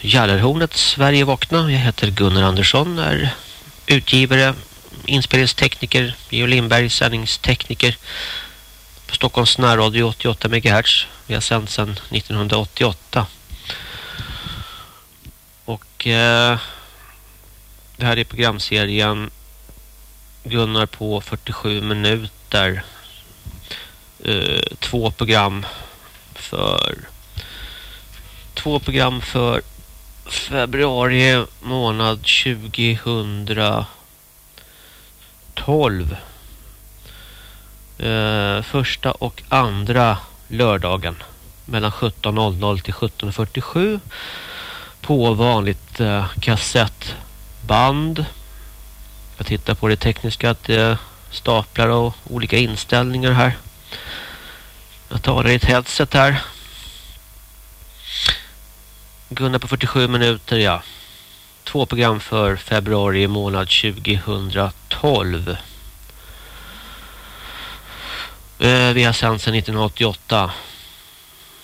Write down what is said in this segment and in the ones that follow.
Ja, det Sverige vakna. Jag heter Gunnar Andersson, är utgivare, inspelningstekniker, Geo Lindberg, sändningstekniker på Stockholms närradio 88 MHz. Vi har sänt sedan 1988. Och eh, det här är programserien Gunnar på 47 minuter. Eh, två program för två program för februari månad 2012. Eh, första och andra lördagen mellan 17.00 till 17.47 på vanligt eh, kassettband. Jag tittar på det tekniska att det staplar och olika inställningar här. Jag talar i ett headset här. Gunnar på 47 minuter, ja. Två program för februari månad 2012. Eh, vi har sänt sedan 1988.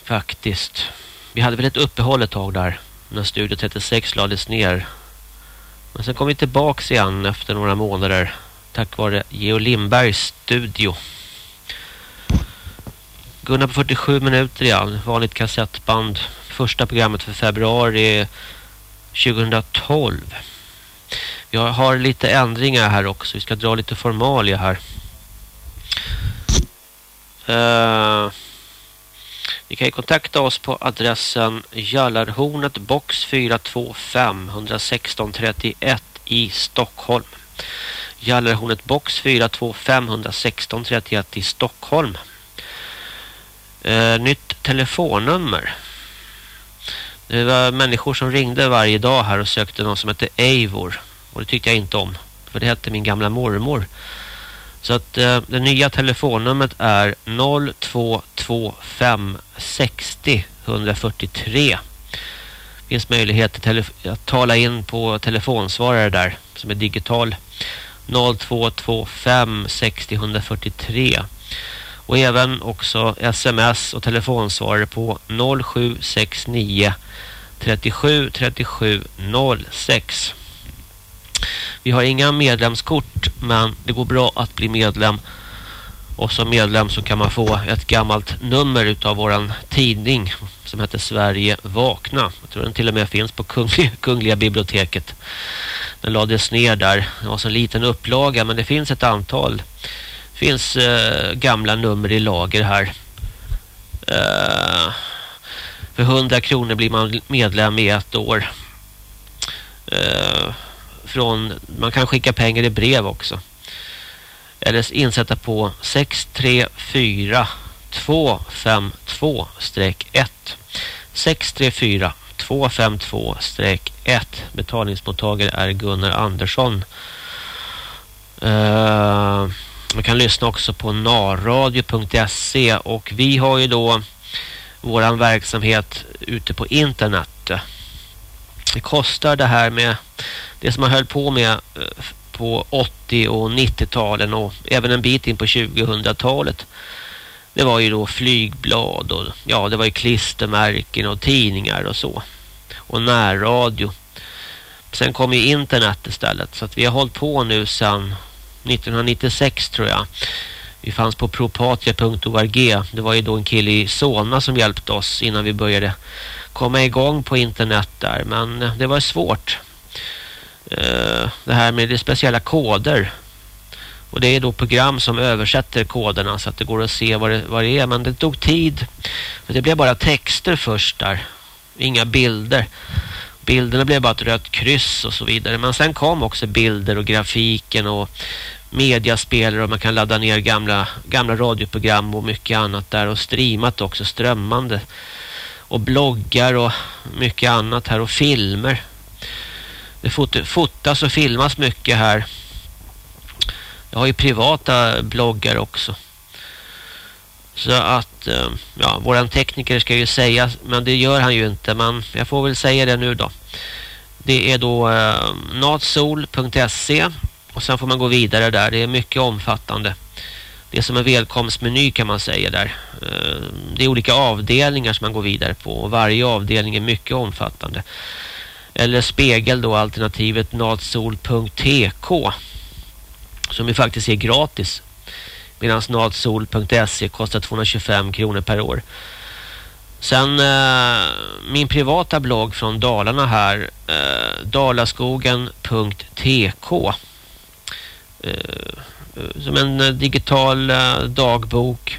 Faktiskt. Vi hade väl ett uppehåll ett tag där. När Studio 36 lades ner. Men sen kom vi tillbaks igen efter några månader. Tack vare Geo Lindbergs studio. Gunnar på 47 minuter igen. Vanligt kassettband första programmet för februari 2012. Jag har lite ändringar här också. Vi ska dra lite formalia här. Uh, ni kan ju kontakta oss på adressen Jallarhornet box 425 116 31 i Stockholm. Jallarhornet box 425 116 31 i Stockholm. Eh, nytt telefonnummer det var människor som ringde varje dag här och sökte någon som hette Eivor. Och det tyckte jag inte om. För det hette min gamla mormor. Så att eh, det nya telefonnumret är 0225 60 143. Det finns möjlighet att tala in på telefonsvarare där som är digital. 0225 60 143. Och även också sms och telefonsvarare på 0769 37 37 06. Vi har inga medlemskort men det går bra att bli medlem. Och som medlem så kan man få ett gammalt nummer utav våran tidning som heter Sverige vakna. Jag tror den till och med finns på Kungliga, Kungliga biblioteket. Den lades ner där. Det var så en liten upplaga men det finns ett antal. Det finns eh, gamla nummer i lager här. Eh, för 100 kronor blir man medlem i ett år. Eh, från, man kan skicka pengar i brev också. Eller insätta på 634 252-1 634 252-1 Betalningsmottagare är Gunnar Andersson. Eh, man kan lyssna också på narradio.se och vi har ju då våran verksamhet ute på internet. Det kostar det här med det som man höll på med eh, på 80- och 90-talen och även en bit in på 2000-talet. Det var ju då flygblad och ja, det var ju klistermärken och tidningar och så. Och närradio. Sen kom ju internet istället så att vi har hållit på nu sedan 1996 tror jag. Vi fanns på Propatia.org. Det var ju då en kille i Solna som hjälpte oss innan vi började komma igång på internet där. Men eh, det var svårt. Eh, det här med det speciella koder. Och det är då program som översätter koderna så att det går att se vad det, vad det är. Men det tog tid. För det blev bara texter först där. Inga bilder. Bilderna blev bara ett rött kryss och så vidare. Men sen kom också bilder och grafiken och mediaspelare och man kan ladda ner gamla, gamla radioprogram och mycket annat där och streamat också strömmande och bloggar och mycket annat här och filmer. Det fot fotas och filmas mycket här. Jag har ju privata bloggar också. Så att, eh, ja, våran tekniker ska ju säga, men det gör han ju inte. Men jag får väl säga det nu då. Det är då eh, natsol.se och sen får man gå vidare där. Det är mycket omfattande. det är som en välkomstmeny kan man säga där. Eh, det är olika avdelningar som man går vidare på och varje avdelning är mycket omfattande. Eller spegel då alternativet natsol.tk som ju faktiskt är gratis. Medan Natsol.se kostar 225 kronor per år. Sen eh, min privata blogg från Dalarna här eh, dalaskogen.tk eh, som en eh, digital eh, dagbok.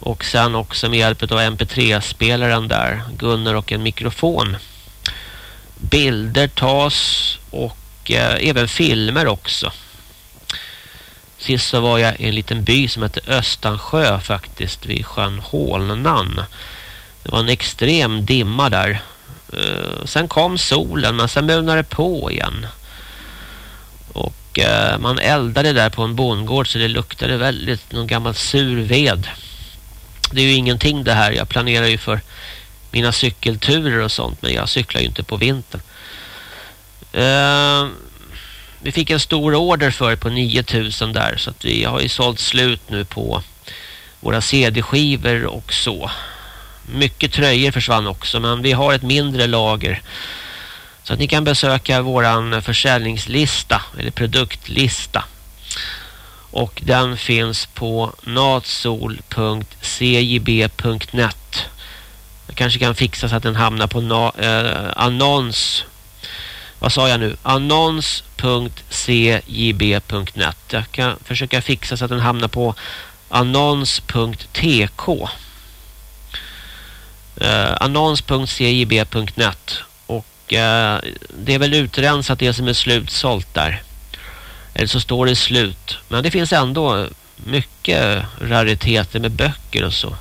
Och sen också med hjälp av mp3-spelaren där Gunnar och en mikrofon. Bilder tas och eh, även filmer också sist så var jag i en liten by som heter Östansjö faktiskt vid sjön Hålnan det var en extrem dimma där uh, sen kom solen men sen mulnade det på igen och uh, man eldade där på en bondgård så det luktade väldigt någon gammal sur ved. Det är ju ingenting det här. Jag planerar ju för mina cykelturer och sånt men jag cyklar ju inte på vintern. Eh, vi fick en stor order för på 9000 där så att vi har ju sålt slut nu på våra CD-skivor och så. Mycket tröjor försvann också men vi har ett mindre lager så att ni kan besöka våran försäljningslista eller produktlista. Och den finns på natsol.cjb.net. Jag kanske kan fixa så att den hamnar på eh, annons. Vad sa jag nu? Annons.cjb.net. Jag kan försöka fixa så att den hamnar på annons.tk. Eh, annons.cjb.net Eh, det är väl utrensat det som är slutsålt där. Eller så står det slut. Men det finns ändå mycket rariteter med böcker och så.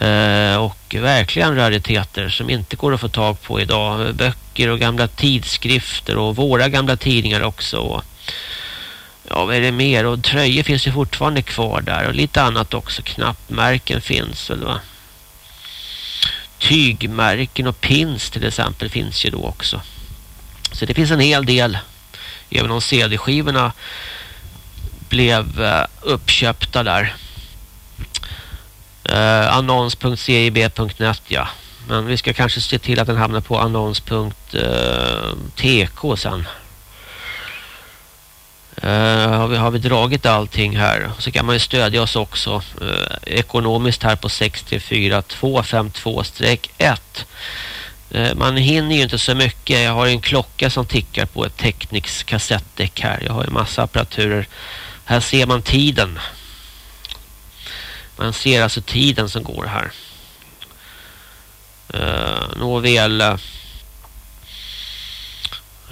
Eh, och verkligen rariteter som inte går att få tag på idag. Böcker och gamla tidskrifter och våra gamla tidningar också. Ja, vad är det mer? Och tröjor finns ju fortfarande kvar där. Och lite annat också. Knappmärken finns väl va? tygmärken och pins till exempel finns ju då också. Så det finns en hel del. Även om CD-skivorna blev eh, uppköpta där. Eh, annons.cib.net ja. Men vi ska kanske se till att den hamnar på annons.tk eh, sen. Uh, har, vi, har vi dragit allting här så kan man ju stödja oss också uh, ekonomiskt här på 64252-1. uh, man hinner ju inte så mycket jag har en klocka som tickar på ett Technics kassettdäck här jag har en massa apparaturer här ser man tiden man ser alltså tiden som går här uh, nåväl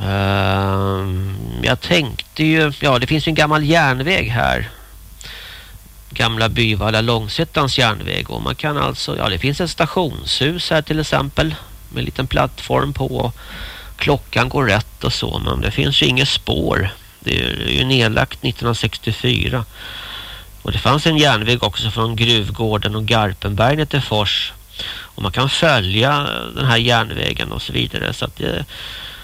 Uh, jag tänkte ju, ja det finns ju en gammal järnväg här. Gamla Byvalla Långsättans järnväg och man kan alltså, ja det finns ett stationshus här till exempel med en liten plattform på. Klockan går rätt och så men det finns ju inget spår. Det är ju nedlagt 1964. Och det fanns en järnväg också från Gruvgården och Garpenberg ner till Fors. Och man kan följa den här järnvägen och så vidare så att det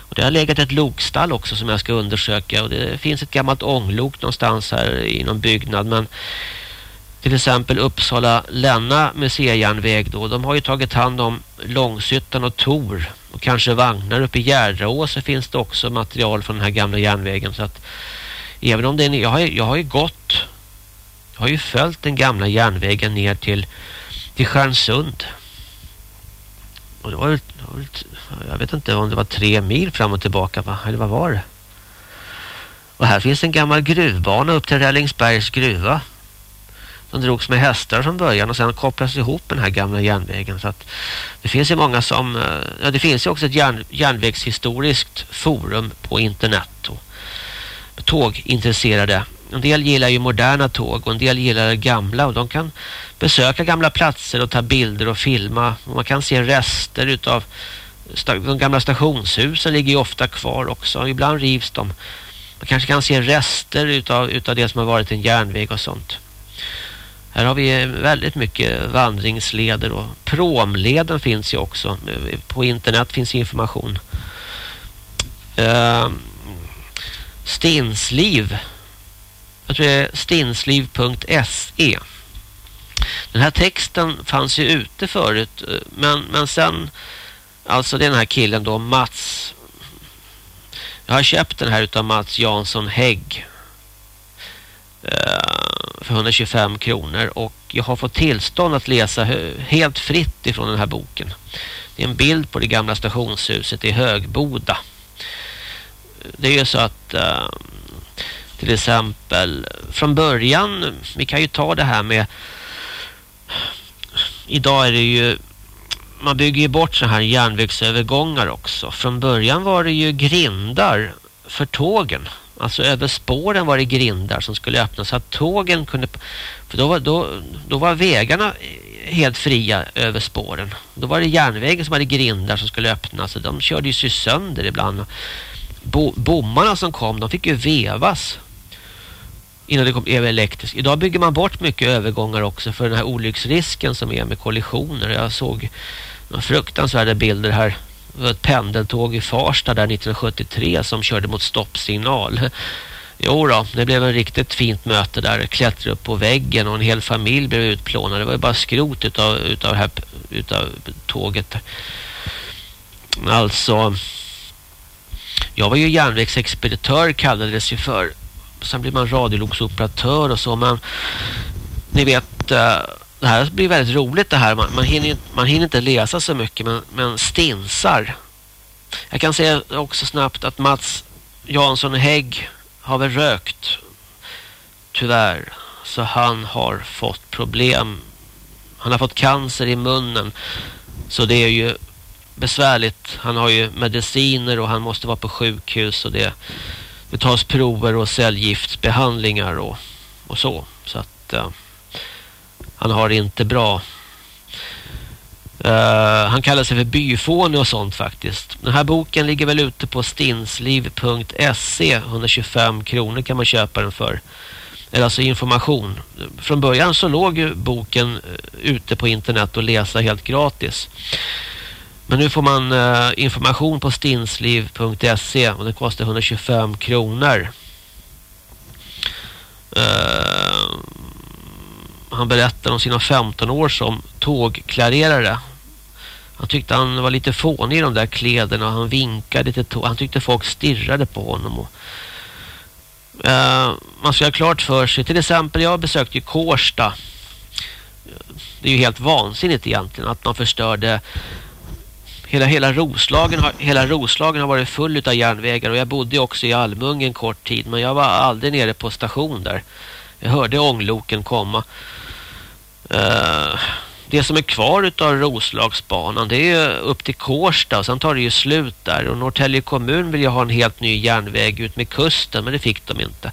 och det har legat ett lokstall också som jag ska undersöka. Och det finns ett gammalt ånglok någonstans här i någon byggnad. Men till exempel Uppsala Länna museijärnväg då. De har ju tagit hand om Långsyttan och Tor. Och kanske vagnar uppe i Gärdraå så finns det också material från den här gamla järnvägen. Så att även om det är, jag, har, jag har ju gått, har ju följt den gamla järnvägen ner till, till Stjärnsund. Och det var, jag vet inte om det var tre mil fram och tillbaka va? Eller vad var det? Och här finns en gammal gruvbana upp till Rällingsbergs gruva. Som drogs med hästar från början och sen kopplas ihop med den här gamla järnvägen. Så att det finns ju många som... Eh, ja, det finns ju också ett järn, järnvägshistoriskt forum på internet. Och tågintresserade. En del gillar ju moderna tåg och en del gillar gamla och de kan besöka gamla platser och ta bilder och filma. Och man kan se rester utav de gamla stationshusen ligger ju ofta kvar också. Ibland rivs de. Man kanske kan se rester utav, utav det som har varit en järnväg och sånt. Här har vi eh, väldigt mycket vandringsleder och promleden finns ju också. På internet finns information. Uh, Stinsliv jag tror det är stinsliv.se. Den här texten fanns ju ute förut eh, men, men sen alltså den här killen då Mats jag har köpt den här utav Mats Jansson Hägg eh, för 125 kronor och jag har fått tillstånd att läsa helt fritt ifrån den här boken. Det är en bild på det gamla stationshuset i Högboda. Det är ju så att eh, till exempel från början, vi kan ju ta det här med idag är det ju man bygger ju bort så här järnvägsövergångar också. Från början var det ju grindar för tågen. Alltså över spåren var det grindar som skulle öppnas så att tågen kunde... För då var, då, då var vägarna helt fria över spåren. Då var det järnvägen som hade grindar som skulle öppnas. Så de körde ju sig sönder ibland. Bo, bommarna som kom, de fick ju vevas innan det kom elektriskt. Idag bygger man bort mycket övergångar också för den här olycksrisken som är med kollisioner. Jag såg några fruktansvärda bilder här. Det var ett pendeltåg i Farsta där 1973 som körde mot stoppsignal. Jo då, det blev en riktigt fint möte där. Klättrade upp på väggen och en hel familj blev utplånad. Det var ju bara skrot utav, utav, här, utav tåget. Alltså, jag var ju järnvägsexpeditör kallades ju för. Sen blir man radiologsoperatör och så. Men ni vet, eh, det här blir väldigt roligt det här. Man, man, hinner, man hinner inte läsa så mycket men, men stinsar. Jag kan säga också snabbt att Mats Jansson Hägg har väl rökt. Tyvärr. Så han har fått problem. Han har fått cancer i munnen. Så det är ju besvärligt. Han har ju mediciner och han måste vara på sjukhus och det, det tas prover och cellgiftsbehandlingar och, och så. Så att uh, han har det inte bra. Uh, han kallar sig för byfåne och sånt faktiskt. Den här boken ligger väl ute på stinsliv.se. 125 kronor kan man köpa den för. Eller alltså information. Från början så låg ju boken eh, ute på internet och läsa helt gratis. Men nu får man uh, information på stinsliv.se och det kostar 125 kronor. Eh, han berättar om sina 15 år som tågklarerare han tyckte han var lite fånig i de där kläderna och han vinkade till tåg. Han tyckte folk stirrade på honom. Och, uh, man ska ha klart för sig. Till exempel, jag besökte ju Kårsta. Det är ju helt vansinnigt egentligen att man förstörde hela, hela, Roslagen har, hela Roslagen har varit full av järnvägar och jag bodde också i Almunge en kort tid men jag var aldrig nere på station där. Jag hörde ångloken komma. Uh, det som är kvar av Roslagsbanan det är upp till Kårsta och sen tar det ju slut där och Norrtälje kommun vill ju ha en helt ny järnväg ut med kusten men det fick de inte.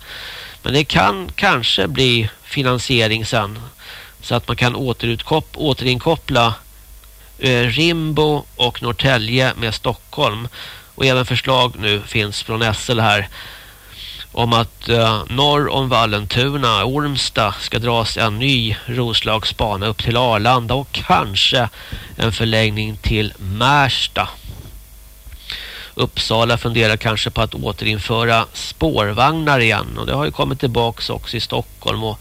Men det kan kanske bli finansiering sen så att man kan återinkoppla Eh, Rimbo och Norrtälje med Stockholm och även förslag nu finns från SL här om att eh, norr om Vallentuna, Ormsta, ska dras en ny Roslagsbana upp till Arlanda och kanske en förlängning till Märsta. Uppsala funderar kanske på att återinföra spårvagnar igen och det har ju kommit tillbaka också i Stockholm och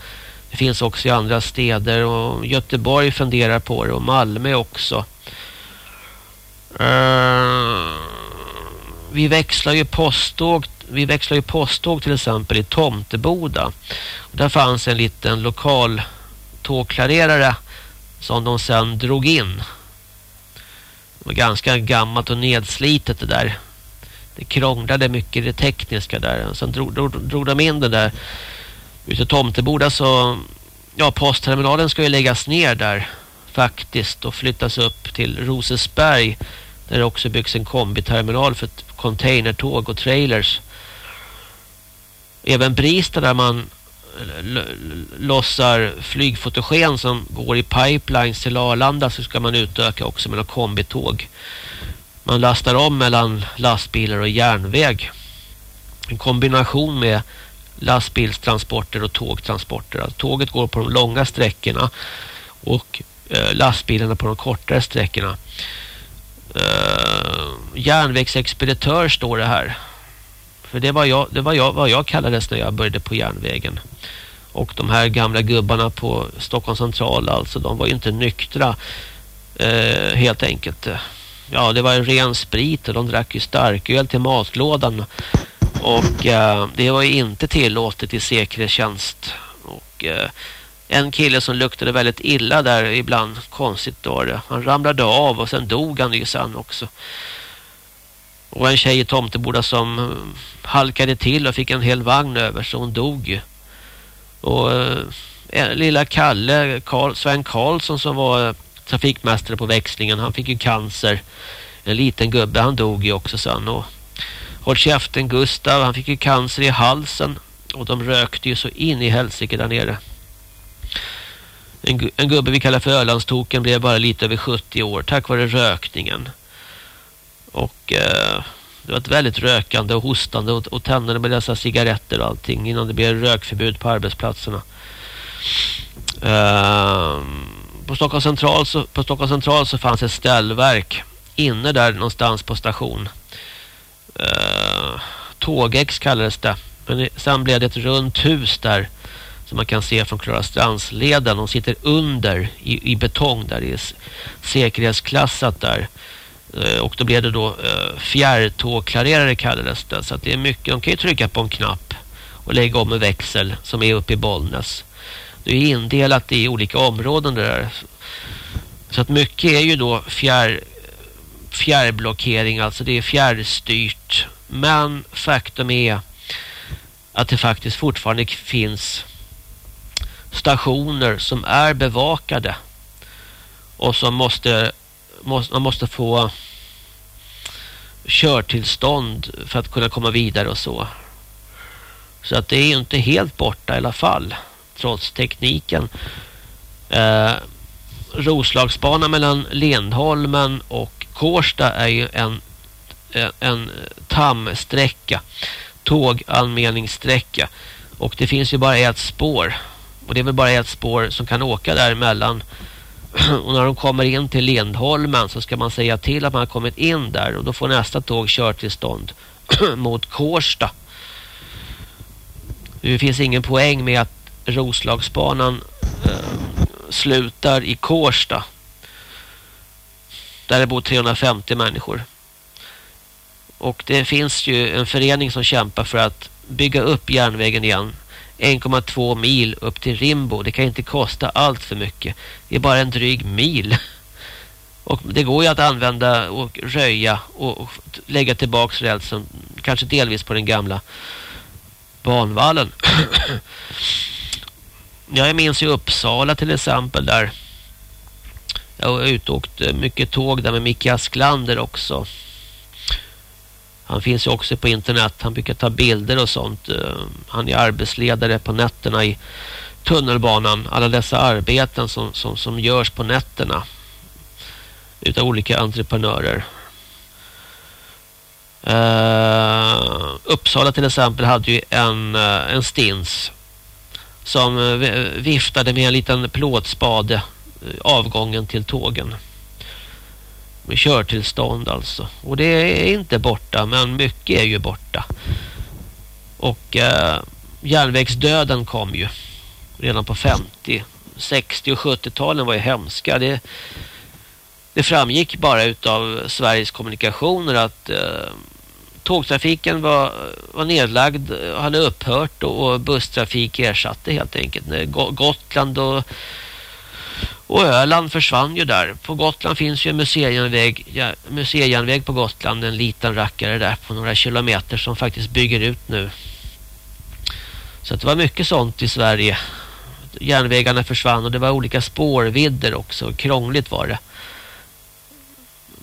det finns också i andra städer och Göteborg funderar på det och Malmö också. Uh, vi växlar ju posttåg vi växlar ju posttåg till exempel i Tomteboda. Och där fanns en liten lokal tågklarerare som de sen drog in. Det var ganska gammalt och nedslitet det där. Det krånglade mycket det tekniska där. Sen drog, drog, drog de in det där. Ute i Tomteboda så... Alltså, ja, postterminalen ska ju läggas ner där faktiskt och flyttas upp till Rosesberg där det också byggs en kombiterminal för containertåg och trailers även Brista där man lossar flygfotogen som går i pipelines till Arlanda så ska man utöka också med några kombitåg. Man lastar om mellan lastbilar och järnväg. En kombination med lastbilstransporter och tågtransporter. Alltså, tåget går på de långa sträckorna och eh, lastbilarna på de kortare sträckorna. Eh, järnvägsexpeditör står det här. För det var jag, det var jag vad jag kallades när jag började på järnvägen. Och de här gamla gubbarna på Stockholm central alltså, de var ju inte nyktra eh, helt enkelt. Ja, det var ju ren sprit och de drack ju starköl till matlådan. Och eh, det var ju inte tillåtet i säkerhetstjänst. Och eh, en kille som luktade väldigt illa där ibland, konstigt då det. Han ramlade av och sen dog han ju sen också. Och en tjej i Tomteboda som eh, halkade till och fick en hel vagn över så hon dog ju. Och eh, lilla Kalle, Karl, Sven Karlsson som var eh, trafikmästare på växlingen, han fick ju cancer. En liten gubbe, han dog ju också sen. Och håll käften Gustav, han fick ju cancer i halsen. Och de rökte ju så in i helsike där nere. En, en gubbe vi kallar för Ölandstoken blev bara lite över 70 år tack vare rökningen. Och eh, det var ett väldigt rökande och hostande och, och tändande med dessa cigaretter och allting innan det blev rökförbud på arbetsplatserna. Eh, på Stockholm central så på Stockholm central så fanns ett ställverk inne där någonstans på station. Uh, Tågex kallades det. Men sen blev det ett runt hus där som man kan se från Klara Strandsleden. De sitter under i, i betong där det är säkerhetsklassat där. Eh, och då blev det då eh, fjärrtågklarerare kallades det. Så att det är mycket, de kan ju trycka på en knapp och lägga om en växel som är uppe i Bollnäs. Det är indelat i olika områden där. Så att mycket är ju då fjärr, fjärrblockering, alltså det är fjärrstyrt. Men faktum är att det faktiskt fortfarande finns stationer som är bevakade och som måste måste, man måste få körtillstånd för att kunna komma vidare och så. Så att det är inte helt borta i alla fall. Trots tekniken. Eh, Roslagsbanan mellan Lendholmen och Kårsta är ju en, en, en tamsträcka. Tåganmälningssträcka. Och det finns ju bara ett spår. Och det är väl bara ett spår som kan åka däremellan och när de kommer in till Lindholmen så ska man säga till att man har kommit in där och då får nästa tåg körtillstånd mot Kårsta. Det finns ingen poäng med att Roslagsbanan eh, slutar i Kårsta. Där det bor 350 människor. Och det finns ju en förening som kämpar för att bygga upp järnvägen igen 1,2 mil upp till Rimbo. Det kan inte kosta allt för mycket. Det är bara en dryg mil. Och det går ju att använda och röja och lägga tillbaks rälsen. Kanske delvis på den gamla banvallen. Jag minns ju Uppsala till exempel där. Jag har utåkt eh, mycket tåg där med Micke Asklander också. Han finns ju också på internet. Han brukar ta bilder och sånt. Eh, han är arbetsledare på nätterna i tunnelbanan. Alla dessa arbeten som, som, som görs på nätterna. Utav olika entreprenörer. Uh, Uppsala till exempel hade ju en, en stins som eh, eh, viftade med en liten plåtspade eh, avgången till tågen med körtillstånd alltså. Och det är inte borta men mycket är ju borta. Och eh, järnvägsdöden kom ju redan på 50, 60 och 70-talen var ju hemska. Det, det framgick bara utav Sveriges kommunikationer att eh, tågtrafiken var, var nedlagd, hade upphört och busstrafik ersatte helt enkelt. Gotland och och Öland försvann ju där. På Gotland finns ju en museijärnväg, ja, museijärnväg på Gotland. En liten rackare där på några kilometer som faktiskt bygger ut nu. Så det var mycket sånt i Sverige. Järnvägarna försvann och det var olika spårvidder också. Krångligt var det.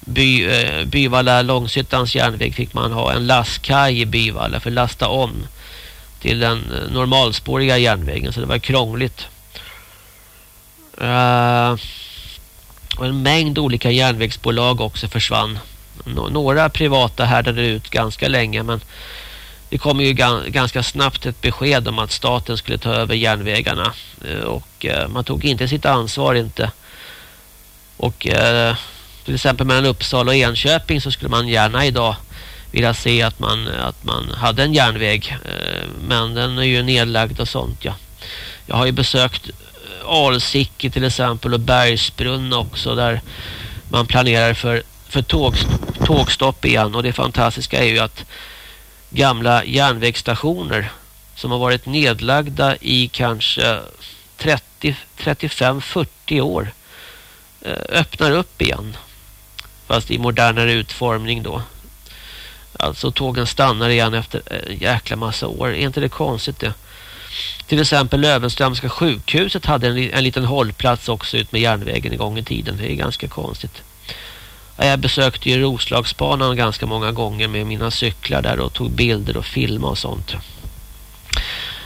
By, eh, Byvalla Långsyttans järnväg fick man ha en lastkaj i Byvalla för att lasta om till den eh, normalspåriga järnvägen. Så det var krångligt. Uh, och en mängd olika järnvägsbolag också försvann. Några privata härdade ut ganska länge men det kom ju ganska snabbt ett besked om att staten skulle ta över järnvägarna. Uh, och uh, man tog inte sitt ansvar inte. Och till exempel mellan Uppsala och Enköping så skulle man gärna idag vilja se att man, att man hade en järnväg. Eh, men den är ju nedlagd och sånt ja. Jag har ju besökt eh, Alsicke till exempel och Bergsbrunn också där man planerar för, för tåg, tågstopp igen och det fantastiska är ju att gamla järnvägsstationer som har varit nedlagda i kanske 30, 35-40 år eh, öppnar upp igen. Fast i modernare utformning då. Alltså tågen stannar igen efter en jäkla massa år. Är inte det konstigt det? Till exempel Lövenströmska sjukhuset hade en, en liten hållplats också ut med järnvägen i gång i tiden. Det är ganska konstigt. Jag besökte ju Roslagsbanan ganska många gånger med mina cyklar där och tog bilder och filmade och sånt.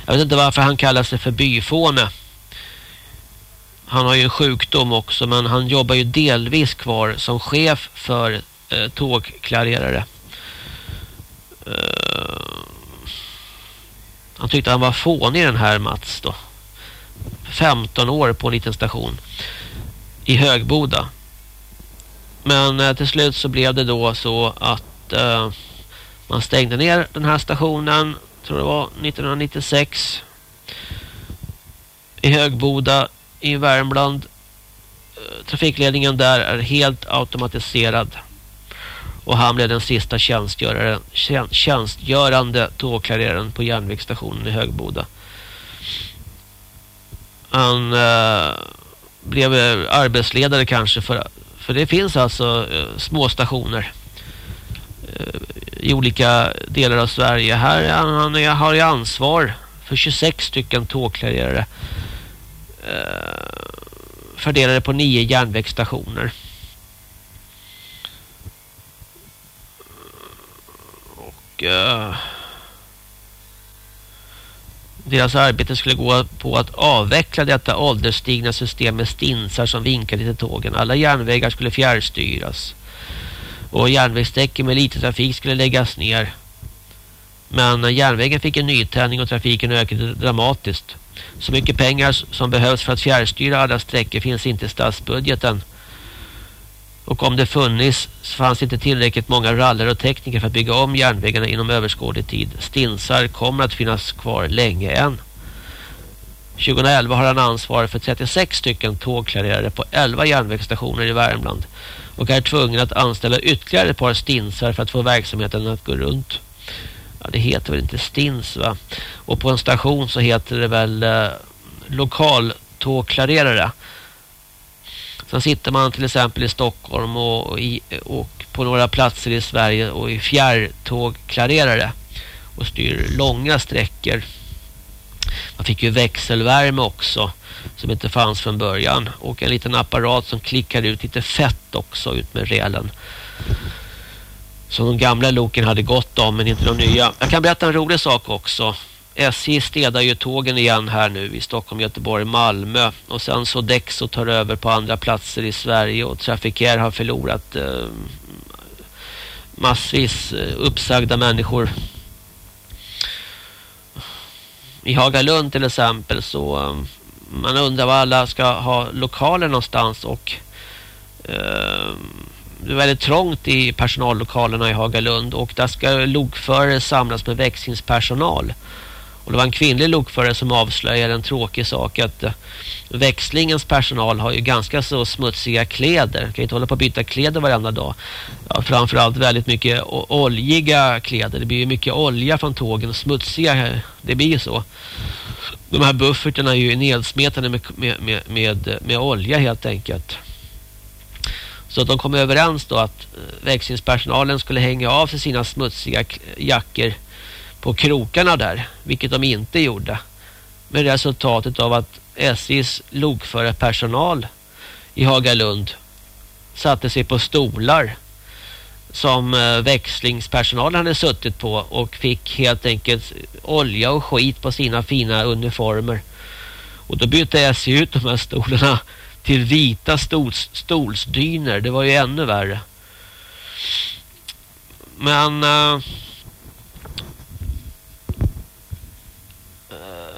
Jag vet inte varför han kallar sig för byfåne. Han har ju en sjukdom också men han jobbar ju delvis kvar som chef för eh, tågklarerare. Uh, han tyckte han var fånig den här Mats då. 15 år på en liten station i Högboda. Men eh, till slut så blev det då så att eh, man stängde ner den här stationen, tror det var 1996 i Högboda i Värmland. Eh, trafikledningen där är helt automatiserad. Och han blev den sista tjänstgörande tågklareraren på järnvägsstationen i Högboda. Han eh, blev eh, arbetsledare kanske för för det finns alltså eh, små stationer eh, i olika delar av Sverige. Här han, han har ju ansvar för 26 stycken tågklarerare Eh, fördelade på nio järnvägsstationer. Och eh, deras arbete skulle gå på att avveckla detta ålderstigna system med stinsar som vinkade till tågen. Alla järnvägar skulle fjärrstyras. Och järnvägssträckor med lite trafik skulle läggas ner. Men eh, järnvägen fick en nytändning och trafiken ökade dramatiskt. Så mycket pengar som behövs för att fjärrstyra alla sträckor finns inte i statsbudgeten. Och om det funnits så fanns det inte tillräckligt många rallare och tekniker för att bygga om järnvägarna inom överskådlig tid. Stinsar kommer att finnas kvar länge än. 2011 har han ansvar för 36 stycken tågklarerare på 11 järnvägsstationer i Värmland och är tvungen att anställa ytterligare ett par stinsar för att få verksamheten att gå runt. Ja, det heter väl inte stins va? Och på en station så heter det väl eh, lokaltågklarerare. Sen sitter man till exempel i Stockholm och, i, och på några platser i Sverige och i fjärrtågklarerare och styr långa sträckor. Man fick ju växelvärme också som inte fanns från början och en liten apparat som klickar ut lite fett också ut med relen. Som de gamla loken hade gått om men inte de nya. Jag kan berätta en rolig sak också. SJ städar ju tågen igen här nu i Stockholm, Göteborg, Malmö och sen så Dexo tar över på andra platser i Sverige och Trafficare har förlorat eh, massvis eh, uppsagda människor. I Hagalund till exempel så eh, man undrar var alla ska ha lokaler någonstans och eh, det är väldigt trångt i personallokalerna i Hagalund och där ska lokförare samlas med växlingspersonal. Och det var en kvinnlig lokförare som avslöjade en tråkig sak att eh, växlingens personal har ju ganska så smutsiga kläder. Kan inte hålla på att byta kläder varenda dag. Ja, framförallt väldigt mycket oljiga kläder. Det blir ju mycket olja från tågen. Smutsiga, det blir ju så. De här bufferterna är ju nedsmetade med, med, med, med, med olja helt enkelt. Så de kom överens då att eh, växlingspersonalen skulle hänga av sig sina smutsiga jackor på krokarna där, vilket de inte gjorde. Med resultatet av att SJs lokförarpersonal i Hagalund satte sig på stolar som eh, växlingspersonalen hade suttit på och fick helt enkelt olja och skit på sina fina uniformer. Och då bytte SJ ut de här stolarna till vita stols, stolsdyner. Det var ju ännu värre. Men... Uh,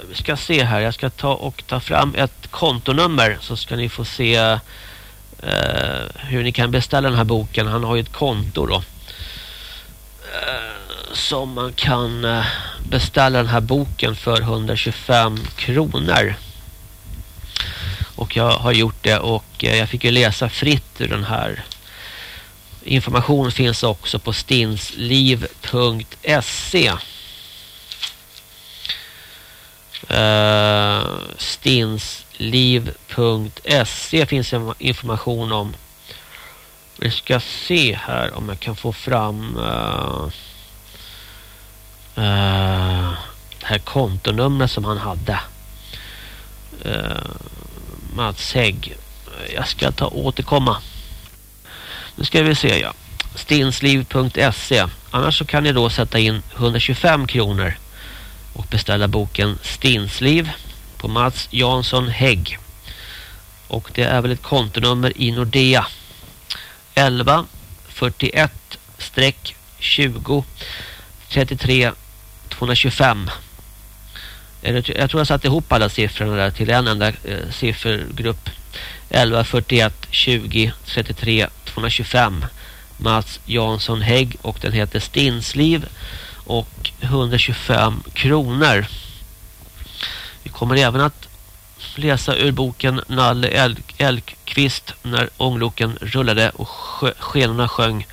vi ska se här. Jag ska ta och ta fram ett kontonummer så ska ni få se uh, hur ni kan beställa den här boken. Han har ju ett konto då. Uh, som man kan uh, beställa den här boken för 125 kronor. Och jag har gjort det och eh, jag fick ju läsa fritt ur den här. Information finns också på stinsliv.se. Uh, eh, stinsliv.se finns information om. Vi ska se här om jag kan få fram uh, uh, det här kontonumret som han hade. Uh, Mats Hägg. Jag ska ta återkomma. Nu ska vi se ja. Stinsliv.se Annars så kan ni då sätta in 125 kronor och beställa boken Stinsliv på Mats Jansson Hägg. Och det är väl ett kontonummer i Nordea. 11 41 20 33 225. Jag tror jag satte ihop alla siffrorna där till en enda eh, siffergrupp. 11 41 20 33 225. Mats Jansson Hägg och den heter Stinsliv och 125 kronor. Vi kommer även att läsa ur boken Nalle Elkvist när ångloken rullade och skenorna sjöng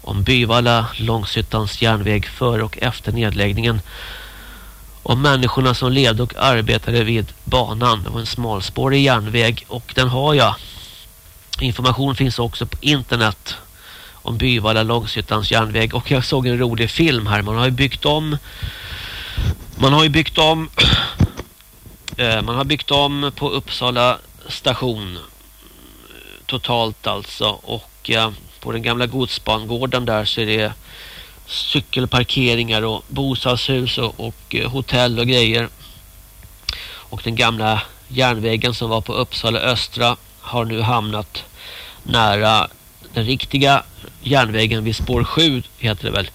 om Byvalla, Långsyttans järnväg före och efter nedläggningen. Om människorna som levde och arbetade vid banan. Det var en smalspårig järnväg och den har jag. Information finns också på internet om Byvalla Långsyttans järnväg och jag såg en rolig film här. Man har ju byggt om man har ju byggt om eh, man har byggt om på Uppsala station eh, totalt alltså och eh, på den gamla godsbangården där så är det cykelparkeringar och bostadshus och, och eh, hotell och grejer. Och den gamla järnvägen som var på Uppsala östra har nu hamnat nära den riktiga järnvägen vid spår 7 heter det väl.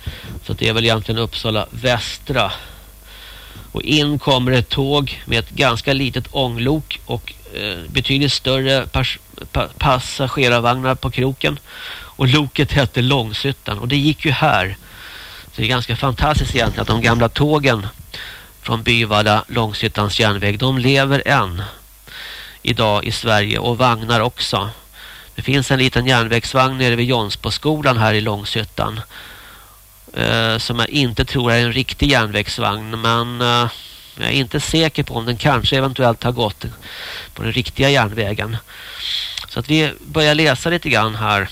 Så det är väl egentligen Uppsala västra. Och in kommer ett tåg med ett ganska litet ånglok och eh, betydligt större pas pa passagerarvagnar på kroken. Och loket hette Långsyttan och det gick ju här. Det är ganska fantastiskt egentligen att de gamla tågen från Byvalla Långsyttans järnväg, de lever än idag i Sverige och vagnar också. Det finns en liten järnvägsvagn nere vid Jonsboskolan här i Långshyttan. Eh, som jag inte tror är en riktig järnvägsvagn. Men eh, jag är inte säker på om den kanske eventuellt har gått på den riktiga järnvägen. Så att vi börjar läsa lite grann här.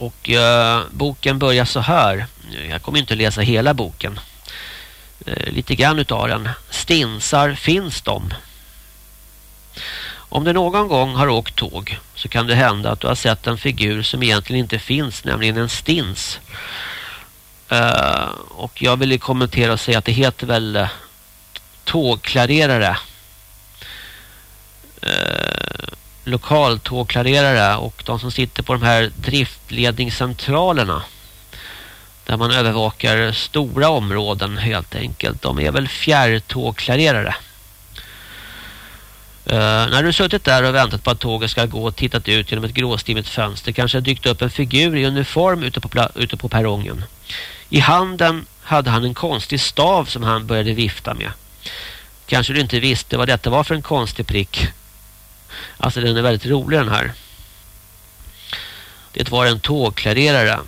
Och eh, boken börjar så här. Jag kommer inte att läsa hela boken. Eh, lite grann utav den. Stinsar finns de. Om du någon gång har åkt tåg så kan det hända att du har sett en figur som egentligen inte finns, nämligen en stins. Uh, och jag vill kommentera och säga att det heter väl eh, tågklarerare. Eh, Lokaltågklarerare och de som sitter på de här driftledningscentralerna där man övervakar stora områden helt enkelt. De är väl fjärrtågklarerare. Uh, när du suttit där och väntat på att tåget ska gå och tittat ut genom ett gråstimmigt fönster kanske det dykt upp en figur i uniform ute på, ute på perrongen. I handen hade han en konstig stav som han började vifta med. Kanske du inte visste vad detta var för en konstig prick. Alltså den är väldigt rolig den här. Det var en tågklarerare.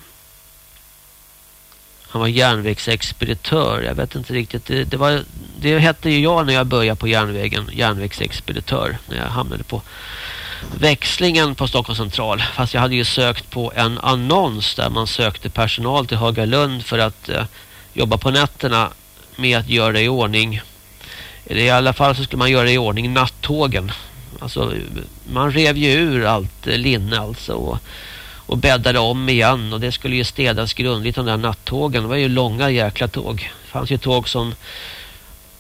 Han var järnvägsexpeditör. Jag vet inte riktigt. Det, det, var, det hette ju jag när jag började på järnvägen. Järnvägsexpeditör. När jag hamnade på växlingen på Stockholms central. Fast jag hade ju sökt på en annons där man sökte personal till Hagalund för att eh, jobba på nätterna med att göra i ordning. Eller i alla fall så skulle man göra i ordning nattågen. Alltså man rev ju ur allt eh, linne alltså och och bäddade om igen och det skulle ju städas grundligt de där nattågen. Det var ju långa jäkla tåg. Det fanns ju tåg som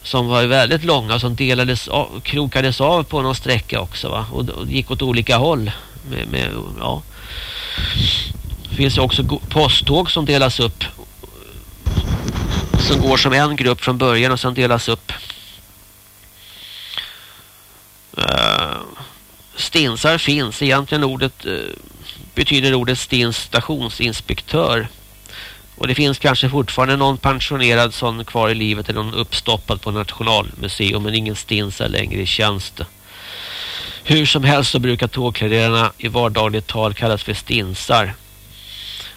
som var väldigt långa som delades av, krokades av på någon sträcka också va? Och, och gick åt olika håll med, med ja. Det finns också posttåg som delas upp som går som en grupp från början och sen delas upp. Eh, Stinsar finns egentligen ordet eh, betyder ordet Stins stationsinspektör. Och det finns kanske fortfarande någon pensionerad sån kvar i livet eller någon uppstoppad på Nationalmuseum men ingen Stins är längre i tjänst. Hur som helst så brukar tågklarerarna i vardagligt tal kallas för stinsar.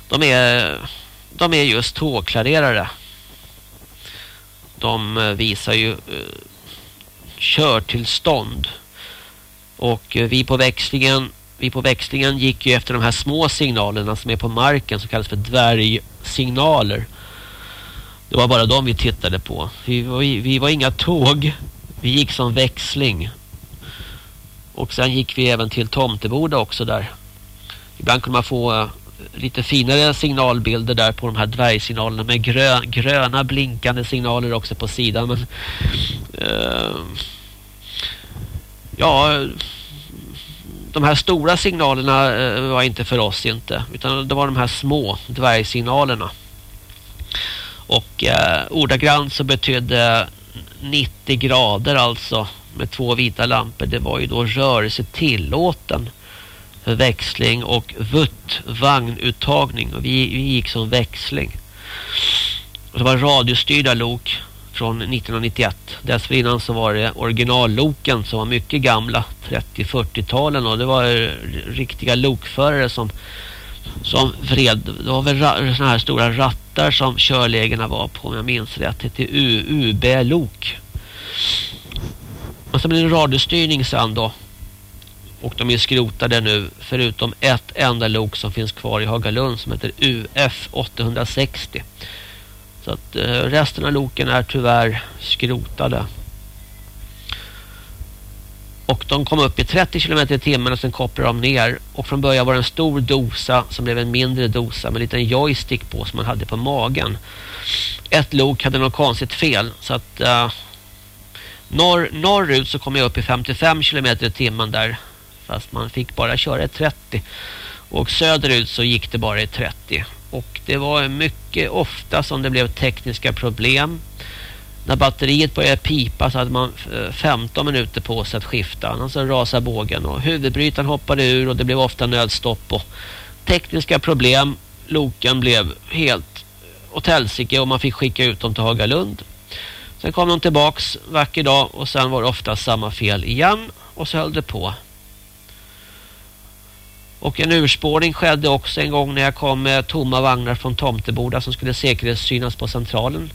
De är, de är just tågklarerare. De eh, visar ju eh, körtillstånd. Och eh, vi på växlingen vi på växlingen gick ju efter de här små signalerna som är på marken som kallas för dvärgsignaler. Det var bara de vi tittade på. Vi var, vi var inga tåg. Vi gick som växling. Och sen gick vi även till Tomteboda också där. Ibland kunde man få eh, lite finare signalbilder där på de här dvärgsignalerna med grö gröna blinkande signaler också på sidan. Men uh, ja, de här stora signalerna eh, var inte för oss inte. Utan det var de här små dvärgsignalerna. Och eh, ordagrant så betydde 90 grader alltså med två vita lampor. Det var ju då rörelse tillåten för växling och vutt vagnuttagning. Och vi, vi gick som växling. Och det var radiostyrda lok från 1991. Dessförinnan så var det originalloken som var mycket gamla. 30-40-talen och det var riktiga lokförare som som vred. Det var väl sådana här stora rattar som körlägena var på om jag minns rätt. Det hette UB-lok. Och så blev det radiostyrning sen då. Och de är skrotade nu förutom ett enda lok som finns kvar i Hagalund som heter UF 860. Så att eh, resten av loken är tyvärr skrotade. Och de kom upp i 30 km i timmen och sen kopplade de ner. Och från början var det en stor dosa som blev en mindre dosa med en liten joystick på som man hade på magen. Ett lok hade något konstigt fel så att uh, norr, norrut så kom jag upp i 55 km i timmen där. Fast man fick bara köra i 30. Och söderut så gick det bara i 30. Och det var mycket ofta som det blev tekniska problem när batteriet började pipa så hade man eh, 15 minuter på sig att skifta. Annars så rasade bågen och huvudbrytaren hoppade ur och det blev ofta nödstopp och tekniska problem. Loken blev helt åt helsike och man fick skicka ut dem till Hagalund. Sen kom de tillbaks vacker dag och sen var det ofta samma fel igen och så höll det på. Och en urspårning skedde också en gång när jag kom med tomma vagnar från Tomteboda som skulle säkerhetssynas på centralen.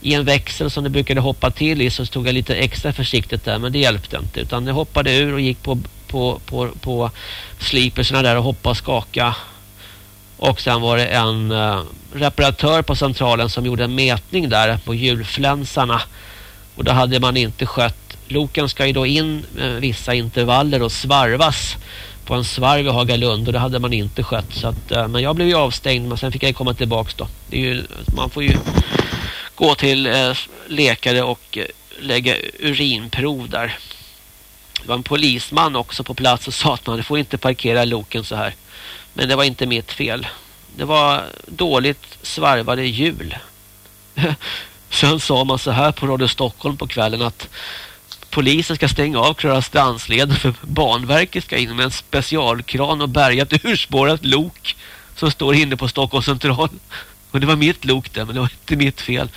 I en växel som det brukade hoppa till i så stod jag lite extra försiktigt där men det hjälpte inte utan det hoppade ur och gick på, på, på, på slipersarna där och hoppade och skaka. Och sen var det en uh, reparatör på centralen som gjorde en mätning där på hjulflänsarna. Och då hade man inte skött. Loken ska ju då in med vissa intervaller och svarvas på en svarv i Hagalund och det hade man inte skött så att, eh, men jag blev ju avstängd men sen fick jag komma tillbaks då det är ju, man får ju gå till eh, läkare och eh, lägga urinprov där. Det var en polisman också på plats och sa att man får inte parkera loken så här. Men det var inte mitt fel. Det var dåligt svarvade hjul. Sen sa man så här på Radio Stockholm på kvällen att polisen ska stänga av Klarastrandsleden för Banverket ska in med en specialkran och bärga ett urspårat lok som står inne på Stockholms central. Och det var mitt lok där, men det var inte mitt fel.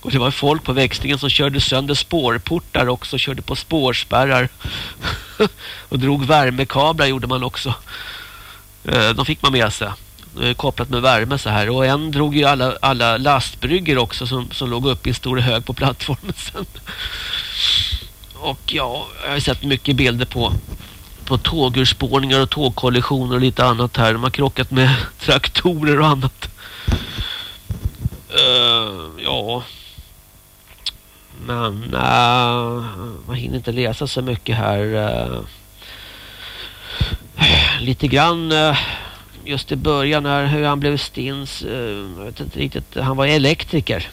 Och det var folk på växlingen som körde sönder spårportar också, körde på spårspärrar. och drog värmekablar gjorde man också. Eh, de fick man med sig. Eh, kopplat med värme så här. Och en drog ju alla, alla lastbrygger också som, som låg uppe i en stor hög på plattformen sen. Och ja, jag har sett mycket bilder på på tågurspårningar och tågkollisioner och lite annat här. De har krockat med traktorer och annat. Uh, ja. Men uh, man hinner inte läsa så mycket här. Uh, lite grann uh, just i början här hur han blev stins. jag vet inte riktigt. Han var elektriker.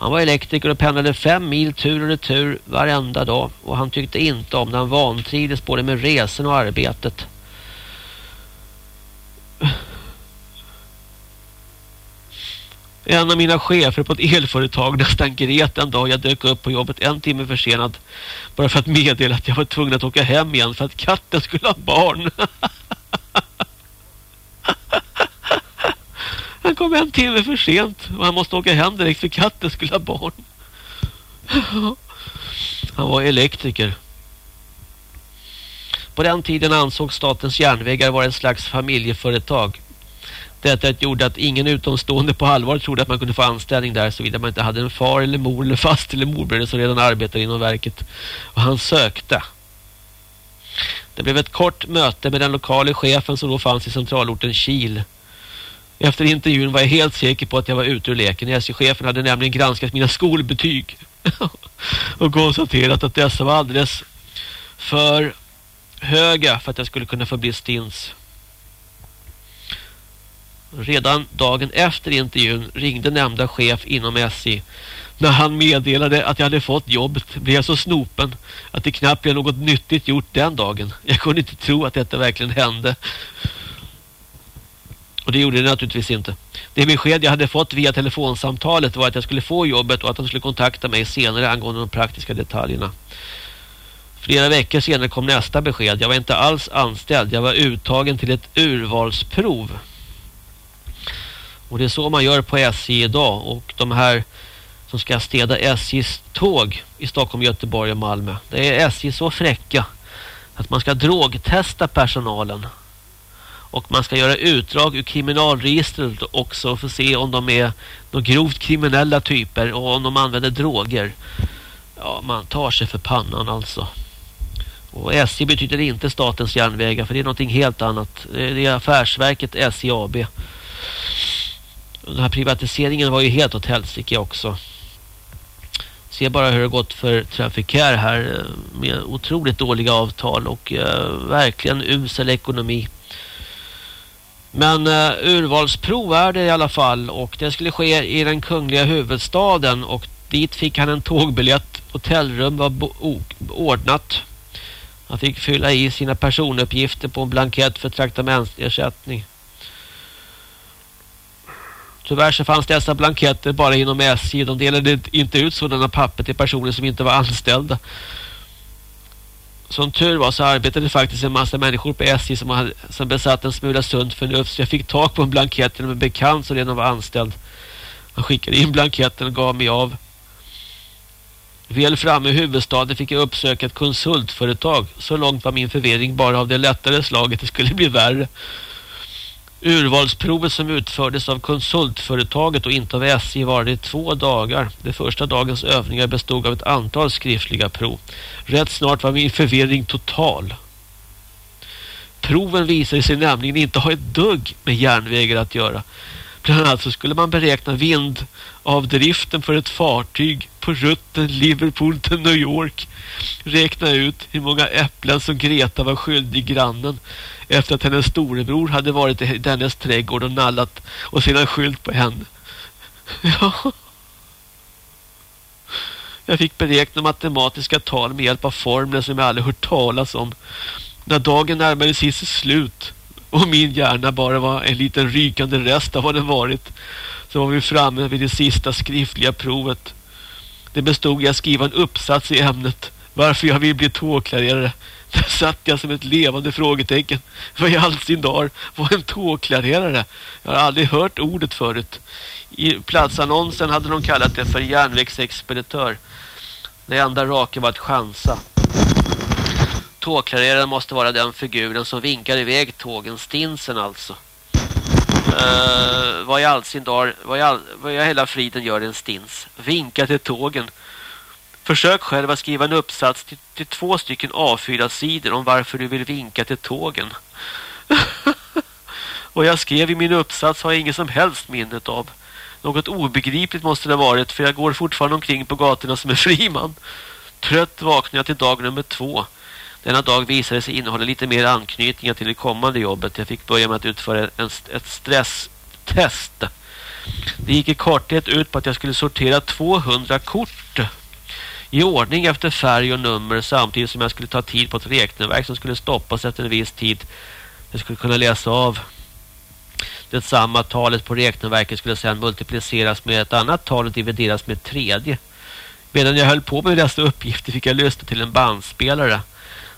Han var elektriker och pendlade fem mil tur och retur varenda dag. Och han tyckte inte om den vantrivdes både med resorna och arbetet. En av mina chefer på ett elföretag nästan grät en dag jag dök upp på jobbet en timme försenad. Bara för att meddela att jag var tvungen att åka hem igen för att katten skulle ha barn. Han kom en timme för sent och han måste åka hem direkt för katten skulle ha barn. Han var elektriker. På den tiden ansåg statens järnvägar vara en slags familjeföretag. Detta gjorde att ingen utomstående på allvar trodde att man kunde få anställning där såvida man inte hade en far eller mor eller fast eller morbröder som redan arbetade inom verket. Och han sökte. Det blev ett kort möte med den lokala chefen som då fanns i centralorten Kil. Efter intervjun var jag helt säker på att jag var ute ur leken. SJ-chefen hade nämligen granskat mina skolbetyg och konstaterat att dessa var alldeles för höga för att jag skulle kunna få bli stins. Redan dagen efter intervjun ringde nämnda chef inom SJ. När han meddelade att jag hade fått jobbet blev jag så snopen att det knappt blev något nyttigt gjort den dagen. Jag kunde inte tro att detta verkligen hände. Och det gjorde det naturligtvis inte. Det besked jag hade fått via telefonsamtalet var att jag skulle få jobbet och att de skulle kontakta mig senare angående de praktiska detaljerna. Flera veckor senare kom nästa besked. Jag var inte alls anställd. Jag var uttagen till ett urvalsprov. Och det är så man gör på SJ idag. Och de här som ska städa SJs tåg i Stockholm, Göteborg och Malmö. Det är SJ så fräcka att man ska drogtesta personalen. Och man ska göra utdrag ur kriminalregistret också för att se om de är några grovt kriminella typer och om de använder droger. Ja, man tar sig för pannan alltså. Och SJ betyder inte statens järnvägar för det är någonting helt annat. Det är affärsverket SJ AB. Den här privatiseringen var ju helt åt helsike också. Se bara hur det gått för Trafikär här eh, med otroligt dåliga avtal och eh, verkligen usel ekonomi. Men uh, urvalsprov är det i alla fall och det skulle ske i den kungliga huvudstaden och dit fick han en tågbiljett. Hotellrum var ordnat. Han fick fylla i sina personuppgifter på en blankett för traktamentsersättning. Tyvärr så fanns dessa blanketter bara inom SJ. De delade inte ut sådana papper till personer som inte var anställda. Som tur var så arbetade faktiskt en massa människor på SJ som, hade, som besatt en smula sunt förnuft. Så jag fick tag på en blankett genom en bekant som redan var anställd. Han skickade in blanketten och gav mig av. Väl framme i huvudstaden fick jag uppsöka ett konsultföretag. Så långt var min förvirring bara av det lättare slaget. Det skulle bli värre. Urvalsprovet som utfördes av konsultföretaget och inte av SJ varade i två dagar. Det första dagens övningar bestod av ett antal skriftliga prov. Rätt snart var min förvirring total. Proven visade sig nämligen inte ha ett dugg med järnvägar att göra. Bland annat så skulle man beräkna vindavdriften för ett fartyg på rutten Liverpool till New York. Räkna ut hur många äpplen som Greta var skyldig grannen efter att hennes storebror hade varit i dennes trädgård och nallat och sedan skylt på henne. Ja. Jag fick beräkna matematiska tal med hjälp av formler som jag aldrig hört talas om. När dagen närmade sig sitt slut och min hjärna bara var en liten rykande rest av vad den varit så var vi framme vid det sista skriftliga provet. Det bestod i att skriva en uppsats i ämnet varför jag vill bli tågklarerare. Där satt jag som ett levande frågetecken. Vad i all sin dar var en tågklarerare? Jag har aldrig hört ordet förut. I platsannonsen hade de kallat det för järnvägsexpeditör. Det enda raka var att chansa. Tågklareraren måste vara den figuren som vinkar iväg tågen, stinsen alltså. Uh, vad i all sin dar, vad i, all, vad i hela friden gör en stins? Vinkar till tågen. Försök själv att skriva en uppsats till, till två stycken A4-sidor om varför du vill vinka till tågen. Vad jag skrev i min uppsats har jag ingen som helst minnet av. Något obegripligt måste det ha varit för jag går fortfarande omkring på gatorna som en friman. Trött vaknar jag till dag nummer två. Denna dag visade sig innehålla lite mer anknytningar till det kommande jobbet. Jag fick börja med att utföra en, ett stresstest. Det gick i korthet ut på att jag skulle sortera 200 kort i ordning efter färg och nummer samtidigt som jag skulle ta tid på ett räkneverk som skulle stoppas efter en viss tid. Jag skulle kunna läsa av det samma talet på räkneverket skulle sedan multipliceras med ett annat tal och divideras med ett tredje. Medan jag höll på med dessa uppgifter fick jag lyssna till en bandspelare.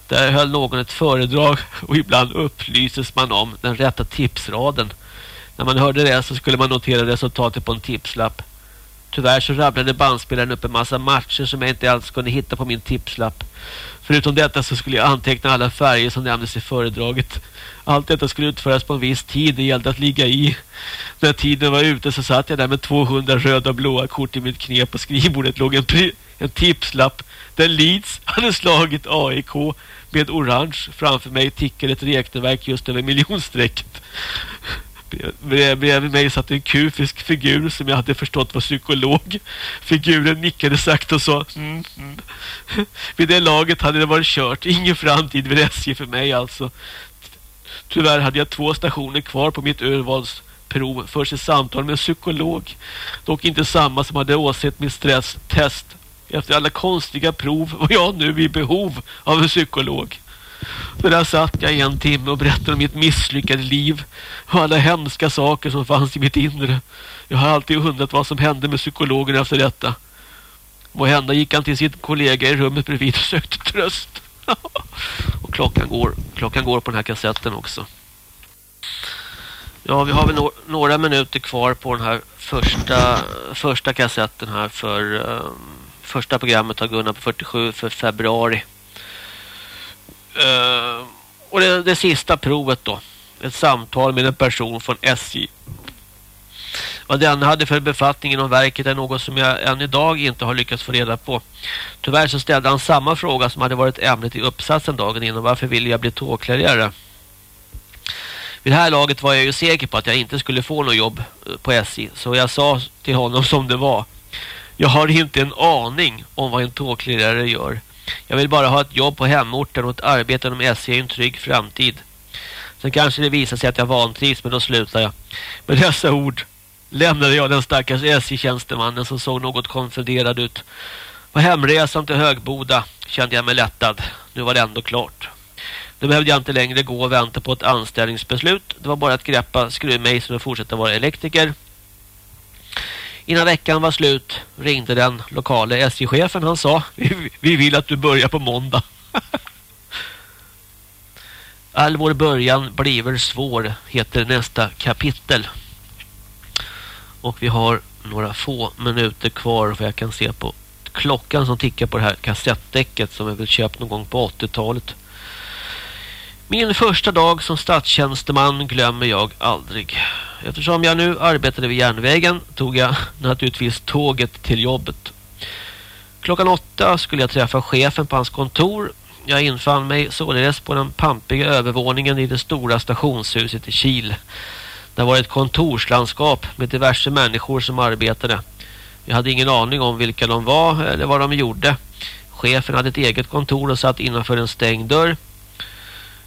Där höll någon ett föredrag och ibland upplyses man om den rätta tipsraden. När man hörde det så skulle man notera resultatet på en tipslapp. Tyvärr så rabblade bandspelaren upp en massa matcher som jag inte alls kunde hitta på min tipslapp. Förutom detta så skulle jag anteckna alla färger som nämndes i föredraget. Allt detta skulle utföras på en viss tid. Det gällde att ligga i. När tiden var ute så satt jag där med 200 röda och blåa kort i mitt knep. På skrivbordet låg en, en tipslapp där Leeds hade slagit AIK med orange. Framför mig tickade ett räkneverk just över miljonstrecket. Bredvid mig satt en kufisk figur som jag hade förstått var psykolog. Figuren nickade sakta och sa mm, mm. Vid det laget hade det varit kört. Ingen framtid vid SJ för mig alltså. Tyvärr hade jag två stationer kvar på mitt urvalsprov för sitt samtal med en psykolog. Dock inte samma som hade åsett min stresstest. Efter alla konstiga prov var jag nu i behov av en psykolog. Så där satt jag i en timme och berättade om mitt misslyckade liv och alla hemska saker som fanns i mitt inre. Jag har alltid undrat vad som hände med psykologen efter detta. Vad hända gick han till sin kollega i rummet bredvid och sökte tröst. och klockan går, klockan går på den här kassetten också. Ja, vi har väl no några minuter kvar på den här första, första kassetten här för um, första programmet av Gunnar på 47 för februari. Uh, och det, det sista provet då. Ett samtal med en person från SJ. Vad den hade för befattning inom verket är något som jag än idag inte har lyckats få reda på. Tyvärr så ställde han samma fråga som hade varit ämnet i uppsatsen dagen innan. Varför ville jag bli tågklarerare? Vid det här laget var jag ju säker på att jag inte skulle få något jobb eh, på SJ. Så jag sa till honom som det var. Jag har inte en aning om vad en tågklarerare gör. Jag vill bara ha ett jobb på hemorten och ett arbete inom SJ i en trygg framtid. Sen kanske det visar sig att jag vantrivs, men då slutar jag. Med dessa ord lämnade jag den stackars SJ-tjänstemannen som såg något konfunderad ut. På hemresan till Högboda kände jag mig lättad. Nu var det ändå klart. Nu behövde jag inte längre gå och vänta på ett anställningsbeslut. Det var bara att greppa skruvmejseln och fortsätta vara elektriker. Innan veckan var slut ringde den lokala SJ-chefen. Han sa, vi, vill att du börjar på måndag. All vår början bliver svår heter nästa kapitel. Och vi har några få minuter kvar för jag kan se på klockan som tickar på det här kassettdäcket som jag väl köpt någon gång på 80-talet. Min första dag som statstjänsteman glömmer jag aldrig. Eftersom jag nu arbetade vid järnvägen tog jag naturligtvis tåget till jobbet. Klockan åtta skulle jag träffa chefen på hans kontor. Jag infann mig således på den pampiga övervåningen i det stora stationshuset i Kil. Det var ett kontorslandskap med diverse människor som arbetade. Jag hade ingen aning om vilka de var eller vad de gjorde. Chefen hade ett eget kontor och satt innanför en stängd dörr.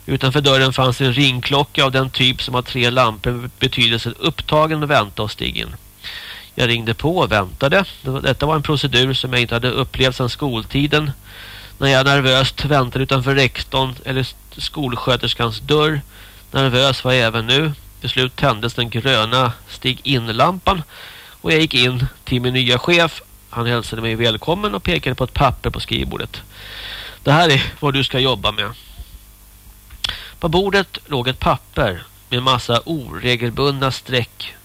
Utanför dörren fanns en ringklocka av den typ som har tre lampor med betydelsen upptagen och vänta och stig in. Jag ringde på och väntade. Detta var en procedur som jag inte hade upplevt sedan skoltiden. När jag nervöst väntade utanför rektorn eller skolsköterskans dörr. Nervös var jag även nu. Till slut tändes den gröna stig in-lampan och jag gick in till min nya chef. Han hälsade mig välkommen och pekade på ett papper på skrivbordet. Det här är vad du ska jobba med. På bordet låg ett papper med massa oregelbundna streck.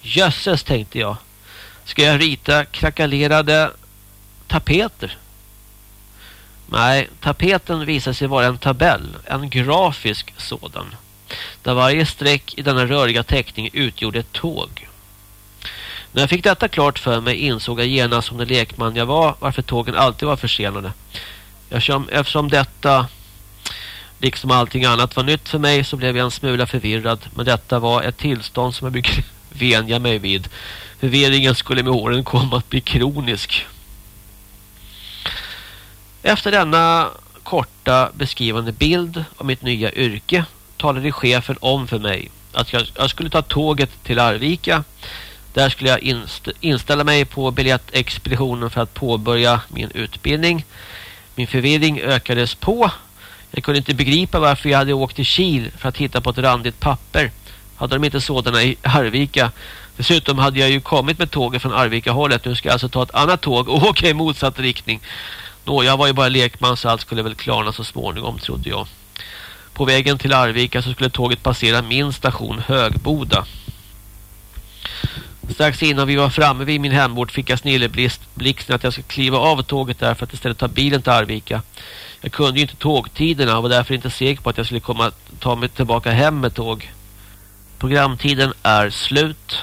Jösses tänkte jag. Ska jag rita krackalerade tapeter? Nej, tapeten visade sig vara en tabell, en grafisk sådan. Där varje streck i denna röriga teckning utgjorde ett tåg. När jag fick detta klart för mig insåg jag genast som den lekman jag var varför tågen alltid var försenade. Eftersom, eftersom detta Liksom allting annat var nytt för mig så blev jag en smula förvirrad. Men detta var ett tillstånd som jag brukar vänja mig vid. Förvirringen skulle med åren komma att bli kronisk. Efter denna korta beskrivande bild av mitt nya yrke talade chefen om för mig att jag, jag skulle ta tåget till Arvika. Där skulle jag inst inställa mig på biljettexpeditionen för att påbörja min utbildning. Min förvirring ökades på jag kunde inte begripa varför jag hade åkt till Kil för att hitta på ett randigt papper. Hade de inte sådana i Arvika. Dessutom hade jag ju kommit med tåget från Arvika-hållet. Nu ska jag alltså ta ett annat tåg och åka i motsatt riktning. Nå, jag var ju bara lekman så allt skulle väl klarna så småningom trodde jag. På vägen till Arvika så skulle tåget passera min station Högboda. Strax innan vi var framme vid min hemort fick jag snilleblixten att jag skulle kliva av tåget där för att istället ta bilen till Arvika. Jag kunde ju inte tågtiderna och var därför inte säker på att jag skulle komma ta mig tillbaka hem med tåg. Programtiden är slut.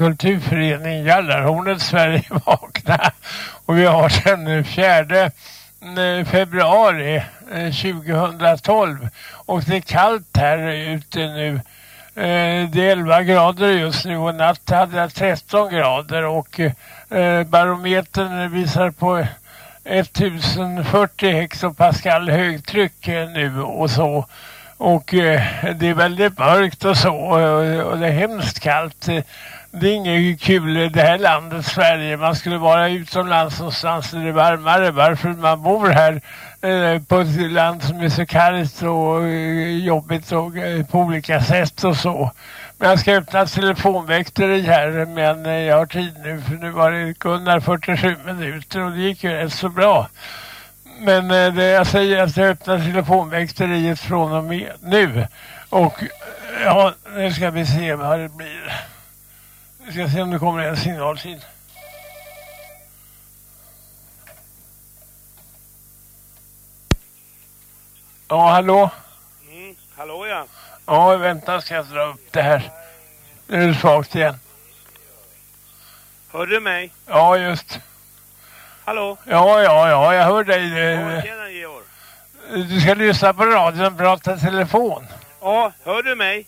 Kulturförening kulturföreningen Jallarhornet Sverige vakna. Och vi har sedan eh, 4 eh, februari eh, 2012. Och det är kallt här ute nu. Det är 11 grader just nu och natt hade jag 13 grader och barometern visar på 1040 hexopascal högtryck nu och så. Och det är väldigt mörkt och så och det är hemskt kallt. Det är inget kul i det här landet Sverige. Man skulle vara utomlands någonstans där det är varmare. Varför man bor här eh, på ett land som är så kallt och eh, jobbigt och, eh, på olika sätt och så. Men jag ska öppna telefonväkteri här men eh, jag har tid nu för nu var det Gunnar 47 minuter och det gick ju rätt så bra. Men eh, det, jag säger att jag öppnar telefonväkteriet från och med nu. Och ja, nu ska vi se vad det blir. Vi ska se om det kommer en signal till. Ja, hallå? Mm, hallå ja. Ja, vänta ska jag dra upp det här. Nu är det svagt igen. Hör du mig? Ja, just. Hallå? Ja, ja, ja, jag hör dig. Ja, tjena Georg. Du ska lyssna på radion, prata telefon. Ja, hör du mig?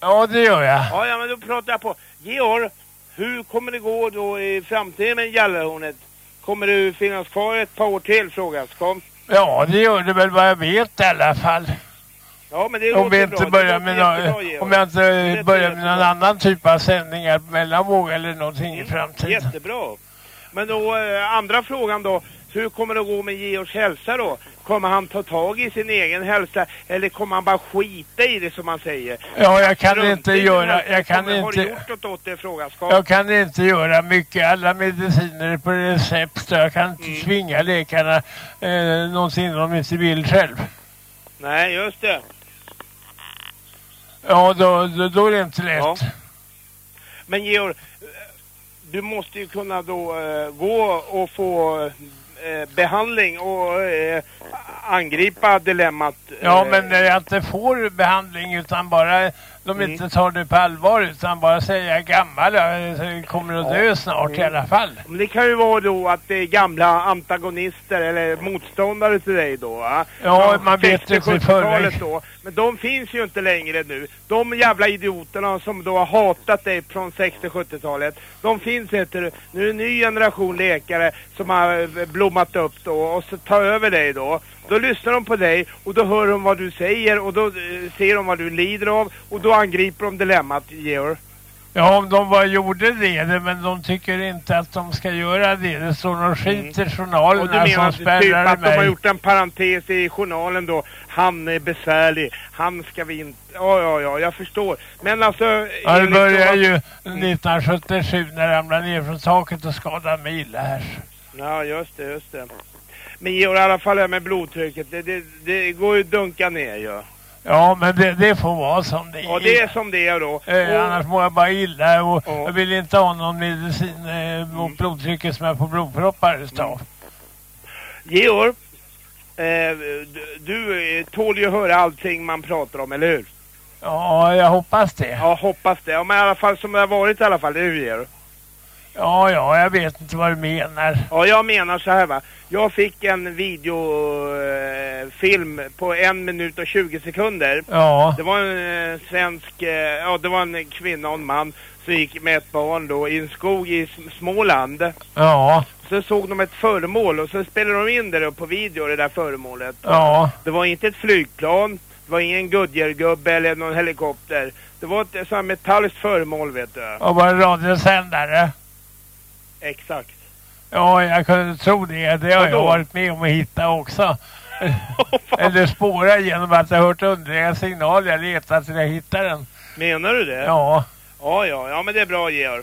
Ja, det gör jag. Ja, ja, men då pratar jag på. Georg, hur kommer det gå då i framtiden med Gällarhornet? Kommer du finnas kvar ett par år till, frågas. Kom. Ja, det gör det väl vad jag vet i alla fall. Ja, men det Om vi bra. inte Det börjar med jättebra, nå- Georg. om jag inte Det börjar med någon annan typ av sändningar, mellanvåg eller någonting i Mm, framtiden. Jättebra. Men då, eh, andra frågan då. Hur kommer det att gå med Georgs hälsa då? Kommer han ta tag i sin egen hälsa eller kommer han bara skita i det som man säger? Ja, jag kan Strunta inte göra, jag kan Kommer- Har inte, gjort något åt det frågan? Ska? jag kan inte göra mycket. Alla mediciner är på recept jag kan inte Mm. tvinga läkarna eh, någonsin om de inte vill själv. Nej, just det. Ja, då, då, då är det inte lätt. Ja. Men Georg, eh, du måste ju kunna då eh, gå och få eh, behandling och eh, angripa dilemmat. Ja, eh, men när jag inte får behandling utan bara de Mm. inte tar det på allvar utan bara säger jag är gammal, jag kommer att dö snart i Mm. alla fall. Men det kan ju vara då att det är gamla antagonister eller motståndare till dig då. Va? Ja, man vet 60 inte i 70-talet förväg. då. Men de finns ju inte längre nu. De jävla idioterna som då har hatat dig från 60-70-talet. De finns inte nu. Är en ny generation läkare som har blommat upp då och så tar över dig då. Då lyssnar de på dig och då hör de vad du säger och då eh, ser de vad du lider av och då angriper de dilemmat, Georg. Ja, om de bara gjorde det, men de tycker inte att de ska göra det. Det står någon skit i Och du journalerna menar som typ att de har mig. gjort en parentes i journalen då. Han är besvärlig. Han ska vi inte... Ja, ja, ja, jag förstår. Men alltså... Ja, det började ju 1977 när jag ramlade ner från taket och skadade mig illa här. Ja, just det, just det. Men Georg, i alla fall det här med blodtrycket. Det, det, det går ju att dunka ner ju. Ja. Ja, men det, det får vara som det är. ja, det är som det är då. Eh, Och- annars mår jag bara illa och Ja. jag vill inte ha någon medicin eh, mot Mm. blodtrycket som jag får blodproppar utav. Georg, eh, du, du eh, tål ju höra allting man pratar om, eller hur? Ja, jag hoppas det. Ja, hoppas det. Ja, men i alla fall som det har varit i alla fall, eller hur Georg? Ja, ja, jag vet inte vad du menar. Ja, jag menar så här va. Jag fick en videofilm eh, på en minut och 20 sekunder. Ja, Det var en eh, svensk, eh, ja det var en kvinna och en man som gick med ett barn då i en skog i Sm- Småland. ja, Så såg de ett föremål och så spelade de in det då på video, det där föremålet. ja. Det var inte ett flygplan, det var ingen Goodyear-gubbe eller någon helikopter. Det var ett sånt metalliskt föremål vet du. Och bara en radiosändare. Exakt. Ja, jag kunde tro det. Det har jag varit med om att hitta också. Eller spåra genom att jag hört underliga signaler. Jag letat till jag hittade den. Menar du det? Ja, Ja, ja, ja men det är bra Georg.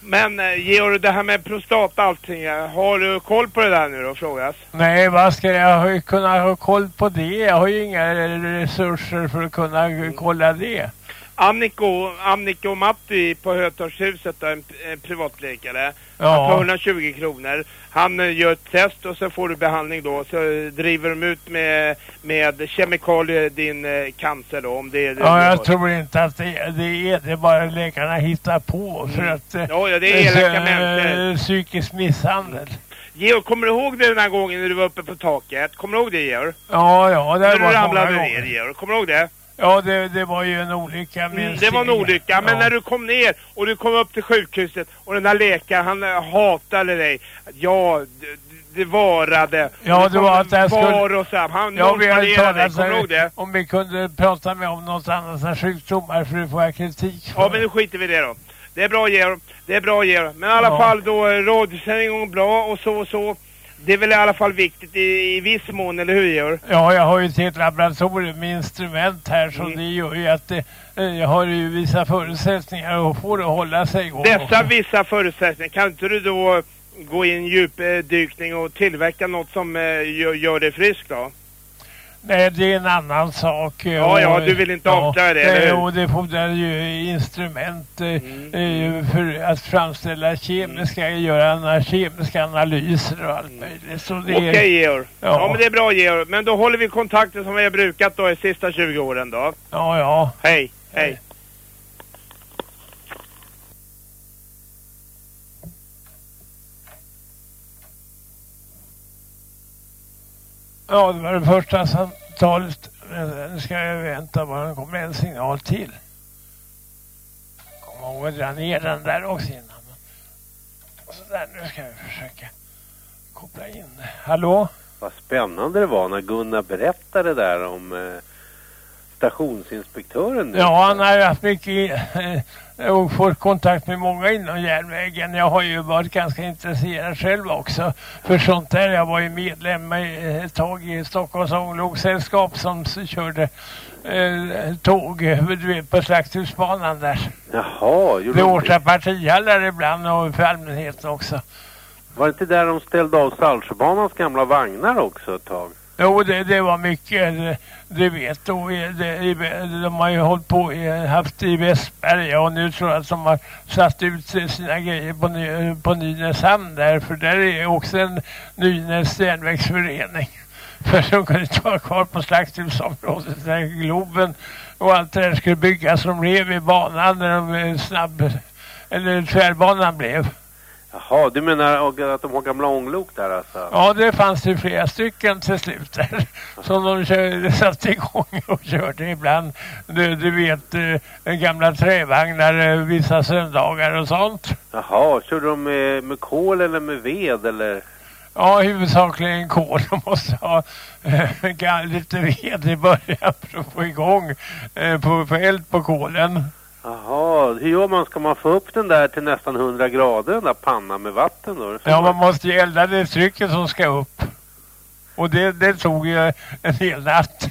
Men eh, Georg, det här med prostata och allting, eh, har du koll på det där nu då, frågas? nej vad ska jag kunna ha koll på det? Jag har ju inga resurser för att kunna kolla det. Anniko och Matti på Hötorgshuset, en, en privatläkare. Han tar Ja, 120 kronor. Han eh, gör ett test och så får du behandling då. Så driver de ut med, med kemikalier din eh, cancer då, om det är det ja jag tror inte att det, det är det bara läkarna hittar på för Mm. att eh, Ja, ja, det är elaka människor. psykisk misshandel. Georg, kommer du ihåg det den här gången när du var uppe på taket? Kommer du ihåg det Georg? Ja, ja, det När har du ramlade ner. Georg, kommer du ihåg det? Ja, det, det var ju en olycka Mm, det var en olycka, men Ja. när du kom ner och du kom upp till sjukhuset och den där läkaren, han eh, hatade dig. Ja, det, det varade. Ja, det var att jag skulle- och så, här. han Ja, vi dig, talat ihåg det? om vi kunde prata med om något annat än sjukdomar för det får jag kritik. Ja, men nu skiter vi i det då. Det är bra Georg, det är bra Georg. Men i alla Ja. fall då, eh, radiosändning går bra och så och så. Det är väl i alla fall viktigt i, i viss mån, eller hur Georg? Ja, jag har ju ett helt laboratorium med instrument här så Mm. det gör ju att det, eh, jag har ju vissa förutsättningar att få det att hålla sig igång. Dessa vissa förutsättningar, kan inte du då gå i en djupdykning och tillverka något som eh, gör, gör dig frisk då? Nej, det är en annan sak. Ja, ja, du vill inte avslöja det, eller hur? Och det fordrar ju instrument eh, Mm. eh, för att framställa kemiska, göra ana- kemiska analyser och allt möjligt. Så det Okej är, Georg. Ja. Ja. men det är bra Georg. Men då håller vi kontakten som vi har brukat då i sista 20 åren då. ja, ja. Hej, hej. Ja, det var det första samtalet. Nu ska jag vänta bara det kommer en signal till. Kom ihåg att dra ner den där också innan. Sådär, nu ska vi försöka koppla in. Hallå? Vad spännande det var när Gunnar berättade där om eh, stationsinspektören. Nu. Ja, han har haft mycket eh, och fått kontakt med många inom järnvägen. Jag har ju varit ganska intresserad själv också för sånt där. Jag var ju medlem ett tag i Stockholms ångloksällskap som körde eh, tåg du vet, på Slakthusbanan där. Jaha, gjorde Det åkte partihallar ibland och för allmänheten också. Var det inte där de ställde av Saltsjöbanans gamla vagnar också ett tag? Jo, det, det var mycket, det, det vet du. Det, de har ju hållit på, haft i Västberga och nu tror jag att de har satt ut sina grejer på, på Nynäshamn där. För där är också en Nynäs järnvägsförening. För de kunde inte vara kvar på slakthusområdet där Globen och allt det där skulle byggas. De rev i banan när de eh, snabb, eller tvärbanan blev. Jaha, du menar att de har gamla ånglok där alltså? Ja, det fanns det flera stycken till slut där. Som de körde, satte igång och körde ibland. Du, du vet, eh, gamla trävagnar eh, vissa söndagar och sånt. Jaha, körde de med, med kol eller med ved eller? Ja, huvudsakligen kol. De måste ha äh, lite ved i början för att få igång äh, på, på eld på kolen. Jaha, hur gör man? Ska man få upp den där till nästan 100 grader, den där pannan med vatten då? Ja, man måste ju elda det trycket som ska upp. Och det, det tog ju en hel natt.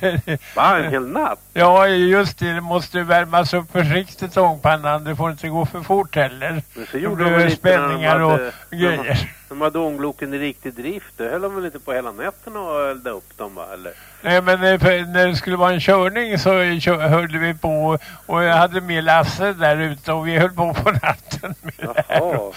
Va, en hel natt? Ja, just det. Det måste värmas upp försiktigt ångpannan. Det får inte gå för fort heller. Men så gjorde de spänningar de hade, och grejer. De hade ångloken i riktig drift. Då höll de väl inte på hela nätterna och elda upp dem va? Eller? Nej, men eh, när det skulle vara en körning så höll vi på. Och jag hade med Lasse där ute och vi höll på på natten med Jaha. det här.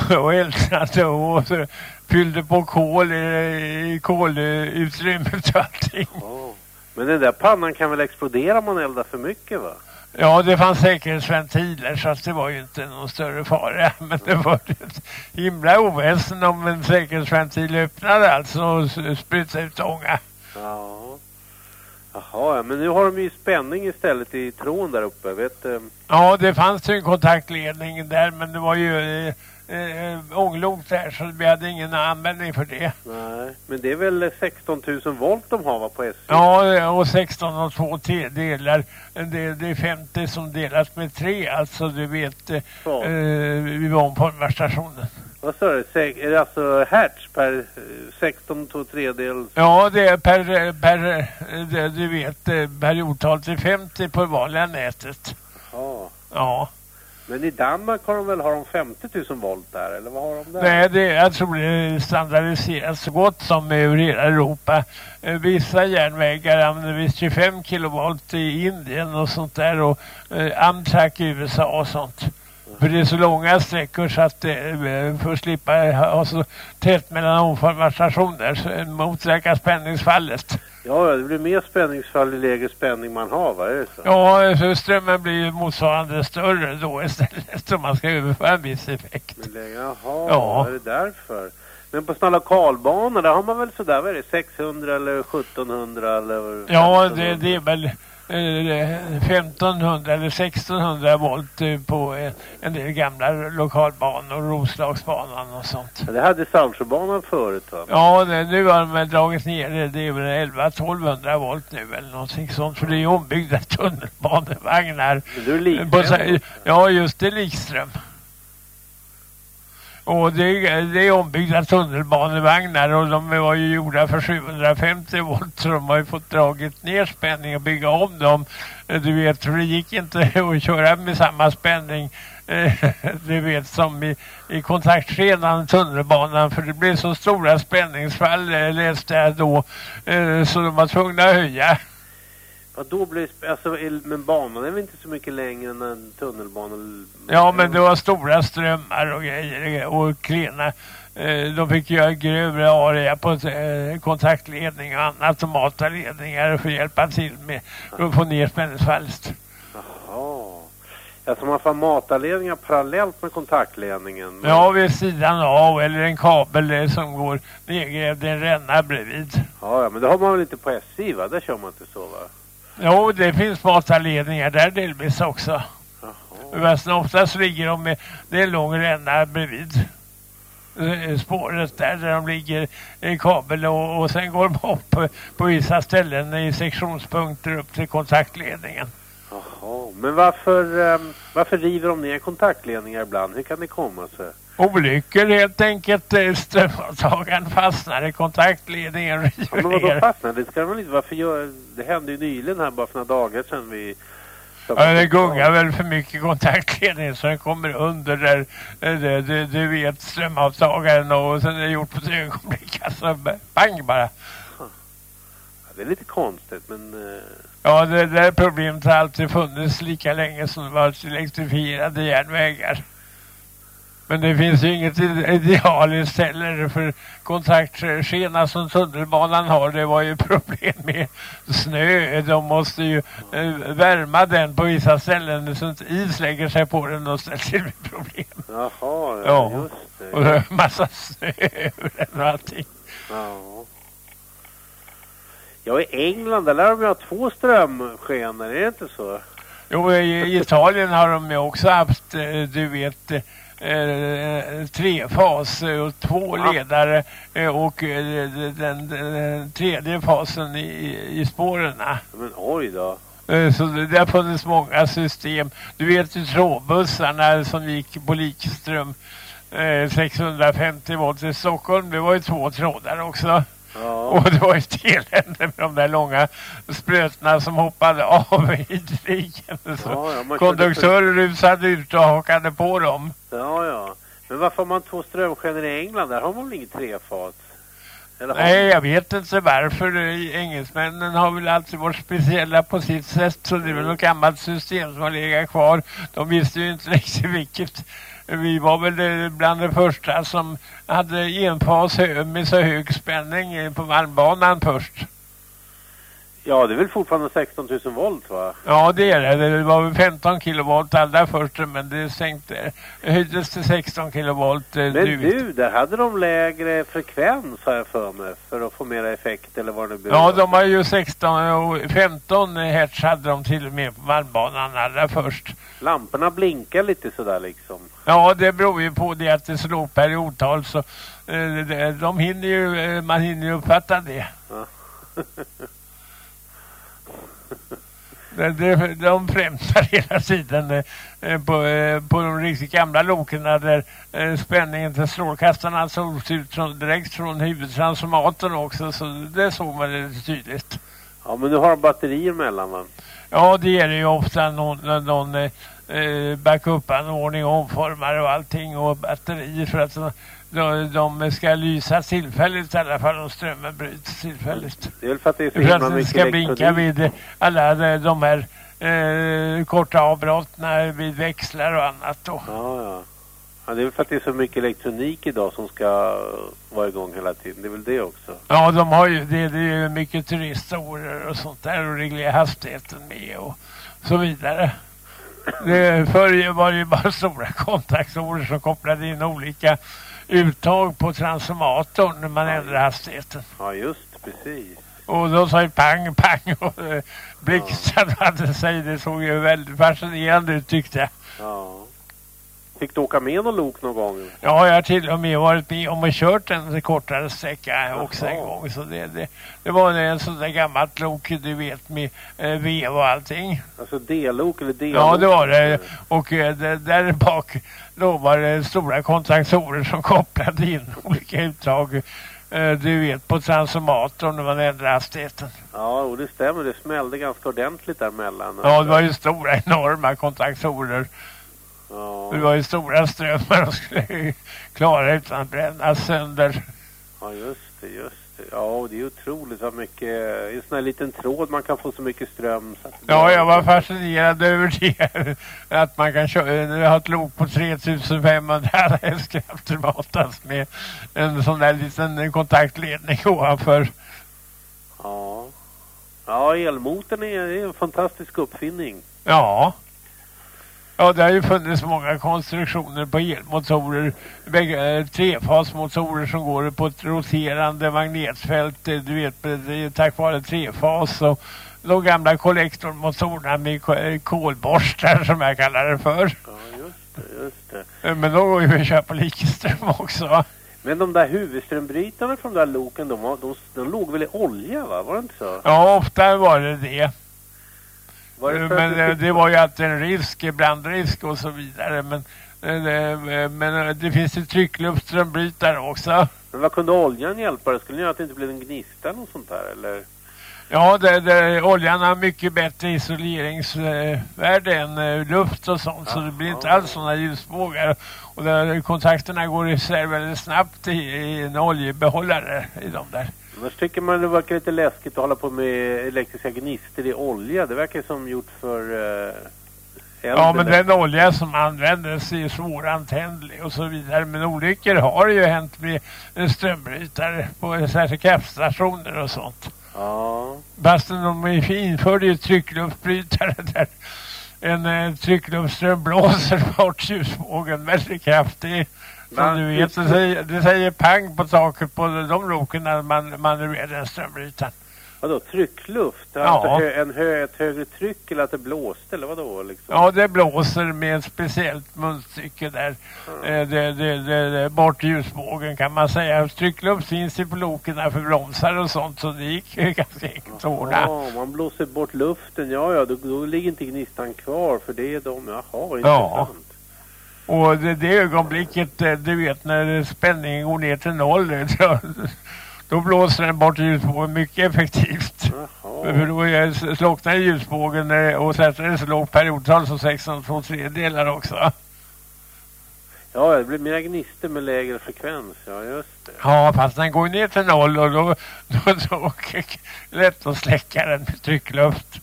Och eldade och så fyllde på kol i kolutrymmet och allting. Oh. Men den där pannan kan väl explodera om man eldar för mycket va? Ja, det fanns säkerhetsventiler så att det var ju inte någon större fara. Men det var ett himla oväsen om en säkerhetsventil öppnade alltså och sprutade ut ånga. Ja. Jaha, men nu har de ju spänning istället i tråden där uppe, vet du? Ja, det fanns ju en kontaktledning där men det var ju eh, eh, ånglok där så vi hade ingen användning för det. Nej, men det är väl 16 000 volt de har va, på SJ? Ja, och 16 och 2 delar. Det, det är 50 som delas med 3, alltså du vet, eh, vid omformarstationen. Vad sa du? Är det alltså hertz per 16 2 tredjedels? Ja, det är per, per det, du vet, periodtal till 50 på vanliga nätet. Ja. Ja. Men i Danmark har de väl har de 50 000 volt där, eller vad har de där? Nej, det, jag tror det är standardiserat så gott som över hela Europa. Eh, vissa järnvägar använder visst 25 kilovolt i Indien och sånt där och eh, Amtrak i USA och sånt. För det är så långa sträckor så att det, eh, för att slippa ha så tätt mellan omformarstationer så motverka spänningsfallet. Ja, det blir mer spänningsfall i lägre spänning man har, va? Är det så? Ja, för strömmen blir ju motsvarande större då istället om man ska överföra en viss effekt. Men, jaha, ja. är det därför? Men på sådana lokalbanor, där har man väl sådär, vad är det, 600 eller 1700 eller? Ja, det, det är väl 1500 eller 1600 volt eh, på eh, en del gamla lokalbanor, Roslagsbanan och sånt. Det hade Saltsjöbanan förut va? Ja, det, nu har de dragit ner det. Det är väl 11-1200 volt nu eller någonting sånt. För det är ombyggda tunnelbanevagnar. Men du är Likström? Ja, just det, Likström. Och det, det är ombyggda tunnelbanevagnar och de var ju gjorda för 750 volt så de har ju fått dragit ner spänning och bygga om dem. Du vet, för det gick inte att köra med samma spänning eh, du vet som i, i kontaktskenan tunnelbanan för det blev så stora spänningsfall eh, läste jag då eh, så de var tvungna att höja. Ja, då blir alltså, men banan är väl inte så mycket längre än en tunnelbana? Ja, men det var stora strömmar och grejer och klena. Eh, de fick göra grövre area på eh, kontaktledning och annat och mata ledningar för att hjälpa till med att få ner spänningsfallet. Jaha. Alltså man får matarledningar parallellt med kontaktledningen. Men... Ja, vid sidan av eller en kabel som går nedgrävd i en ränna bredvid. Ja, ja, men det har man väl inte på SJ va? Där kör man inte så va? Jo, det finns matarledningar där delvis också. Men oftast ligger de med, det är en lång ränna bredvid eh, spåret där, där de ligger i kabel och, och sen går de upp på, på vissa ställen i sektionspunkter upp till kontaktledningen. Jaha, men varför, um, varför river de ner kontaktledningar ibland? Hur kan det komma sig? Olyckor helt enkelt. Eh, strömavtagaren fastnar i kontaktledningen ja, men vadå fastnar? Det ska man inte. Varför gör... Det hände ju nyligen här bara för några dagar sedan vi Ja, det gungar väl för mycket kontaktledning så den kommer under där det, det, du vet strömavtagaren och sen är det gjort på ett ögonblick. Alltså bang bara. Ja, det är lite konstigt men... Uh... Ja, det där problemet har alltid funnits lika länge som det varit elektrifierade järnvägar. Men det finns ju inget idealiskt heller för kontaktskena som tunnelbanan har. Det var ju problem med snö. De måste ju eh, värma den på vissa ställen så att is lägger sig på den och ställer till problem. Jaha, ja, just det. Och det är massa snö över den och allting. Ja. Ja, i England där lär de ju ha två strömskenor, är det inte så? Jo, i Italien har de ju också haft, eh, du vet, eh, trefas och två ledare eh, och eh, den, den, tredje fasen i, i spåren. Men oj då. Eh, så det har funnits många system. Du vet ju trådbussarna som gick på likström 650 volt i Stockholm. Det var ju två trådar också. Ja. Och det var ett elände med de där långa sprötna som hoppade av i diken. Ja, ja, Konduktörer rusade ut och hakade på dem. Ja, ja. Men varför har man två strömskenor i England? Där har man väl inget trefat? Nej, jag vet inte varför. Engelsmännen har väl alltid varit speciella på sitt sätt. Så det är väl något gammalt system som har legat kvar. De visste ju inte riktigt vilket vi var väl eh, bland de första som hade enfas med så hög spänning eh, på Malmbanan först. Ja, det är väl fortfarande 16 000 volt va? Ja, det är det. Det var väl 15 kilovolt allra först, men det sänkte, höjdes till 16 kilovolt. Eh, men du, där hade de lägre frekvens har jag för mig, för att få mera effekt eller vad det nu Ja, de har ju 16 och 15 hertz hade de till och med på Malmbanan allra först. Lamporna blinkar lite sådär liksom. Ja, det beror ju på det att det slår periodtal så eh, de hinner ju, eh, man hinner ju uppfatta det. Ja. de, de främsar hela tiden eh, på, eh, på de riktigt gamla loken där eh, spänningen till strålkastarna sågs ut från, direkt från huvudtransformatorn också så det såg man det tydligt. Ja men nu har de batterier mellan va? Ja det är det ju ofta någon, någon eh, backup-anordning omformare och allting och batterier för att de, de ska lysa tillfälligt i alla fall om strömmen bryts tillfälligt. Det är väl för att det är så himla mycket ska blinka vid alla de här eh, korta avbrotten vid växlar och annat då. Ja, ja. Ja, det är väl för att det är så mycket elektronik idag som ska vara igång hela tiden. Det är väl det också. Ja, de har ju det. Det är ju mycket turistorer och sånt där och reglera hastigheten med och så vidare. Det, förr var det ju bara stora kontaktsorer som kopplade in olika uttag på transformatorn när man ja, ändrar hastigheten. Ja, just precis. Och då sa det pang, pang och eh, blixtrade ja. hade sig. Det såg ju väldigt fascinerande ut tyckte jag. Ja. Fick du åka med någon lok någon gång? Ja, jag har till och med varit med om och kört en kortare sträcka också en gång. Så det, det, det var en sån där gammalt lok, du vet, med eh, vev och allting. Alltså D-lok eller D-lok? Ja, det var det. Och eh, det, där bak då var det stora kontraktorer som kopplade in olika uttag. Eh, du vet, på transformatorn när man ändrade hastigheten. Ja, och det stämmer. Det smällde ganska ordentligt där mellan. Ja, det var ju stora, enorma kontraktorer. Ja. Det var ju stora strömmar och skulle klara utan att brännas sönder. Ja, just det, just. Ja, det är otroligt vad mycket, i en sån här liten tråd man kan få så mycket ström. Så ja, jag var fascinerad över det. Att man kan köra, ha ett lok på 3500 hästkrafter matas med en sån där liten kontaktledning ovanför. Ja. Ja, elmotorn är, är en fantastisk uppfinning. Ja. Ja, det har ju funnits många konstruktioner på elmotorer. Bägge, trefasmotorer som går på ett roterande magnetfält. Du vet, är tack vare trefas och de gamla kollektormotorerna med kolborstar som jag kallar det för. Ja, just det, just det. Men då går ju att köpa likström också. Men de där huvudströmbrytarna från de där loken, de, de, de låg väl i olja va? Var det inte så? Ja, ofta var det det. För men att det, det- var ju alltid en risk, brandrisk och så vidare. Men, eh, det, men det finns ju tryckluftströmbrytare också. Men vad kunde oljan hjälpa? Det skulle göra att det inte blev en gnista eller något sånt där, eller? Ja, det, det, oljan har mycket bättre isoleringsvärde än eh, luft och sånt. Så det blir inte alls sådana ljusbågar. Och där kontakterna går isär väldigt snabbt i, i en oljebehållare i de där. Annars tycker man det verkar lite läskigt att hålla på med elektriska gnistor i olja. Det verkar som gjort för eld. Ja, men den olja som användes är svårantändlig och så vidare. Men olyckor har ju hänt med eh, strömbrytare på särskilda kraftstationer och sånt. Ja. Fastän de införde ju tryckluftbrytare där en eh, tryckluftström blåser bort ljusvågen väldigt kraftigt. Som du vet, det säger, det säger pang på taket på de loken när man manövrerar den strömbrytaren. Vadå, tryckluft? Ja. Alltså hö, en hö, ett högre tryck eller att det blåste eller vadå liksom? Ja, det blåser med ett speciellt munstycke där. Eh, det, det, det, det, bort ljusvågen kan man säga. Tryckluft finns ju på loken för bromsar och sånt så det gick ganska enkelt att ordna. Ja, man blåser bort luften. Ja, ja, då, då ligger inte gnistan kvar för det är de. Jaha, intressant. Och det, det ögonblicket, eh, du vet när spänningen går ner till noll, eh, då, blåser den bort ljusvågen mycket effektivt. För då slocknar ljusvågen eh, och sätter den så lågt periodtal som 16 tredjedelar också. Ja, det blir mer gnistor med lägre frekvens. Ja, just det. Ja, fast den går ner till noll och då, då, då är det lätt att släcka den med tryckluft.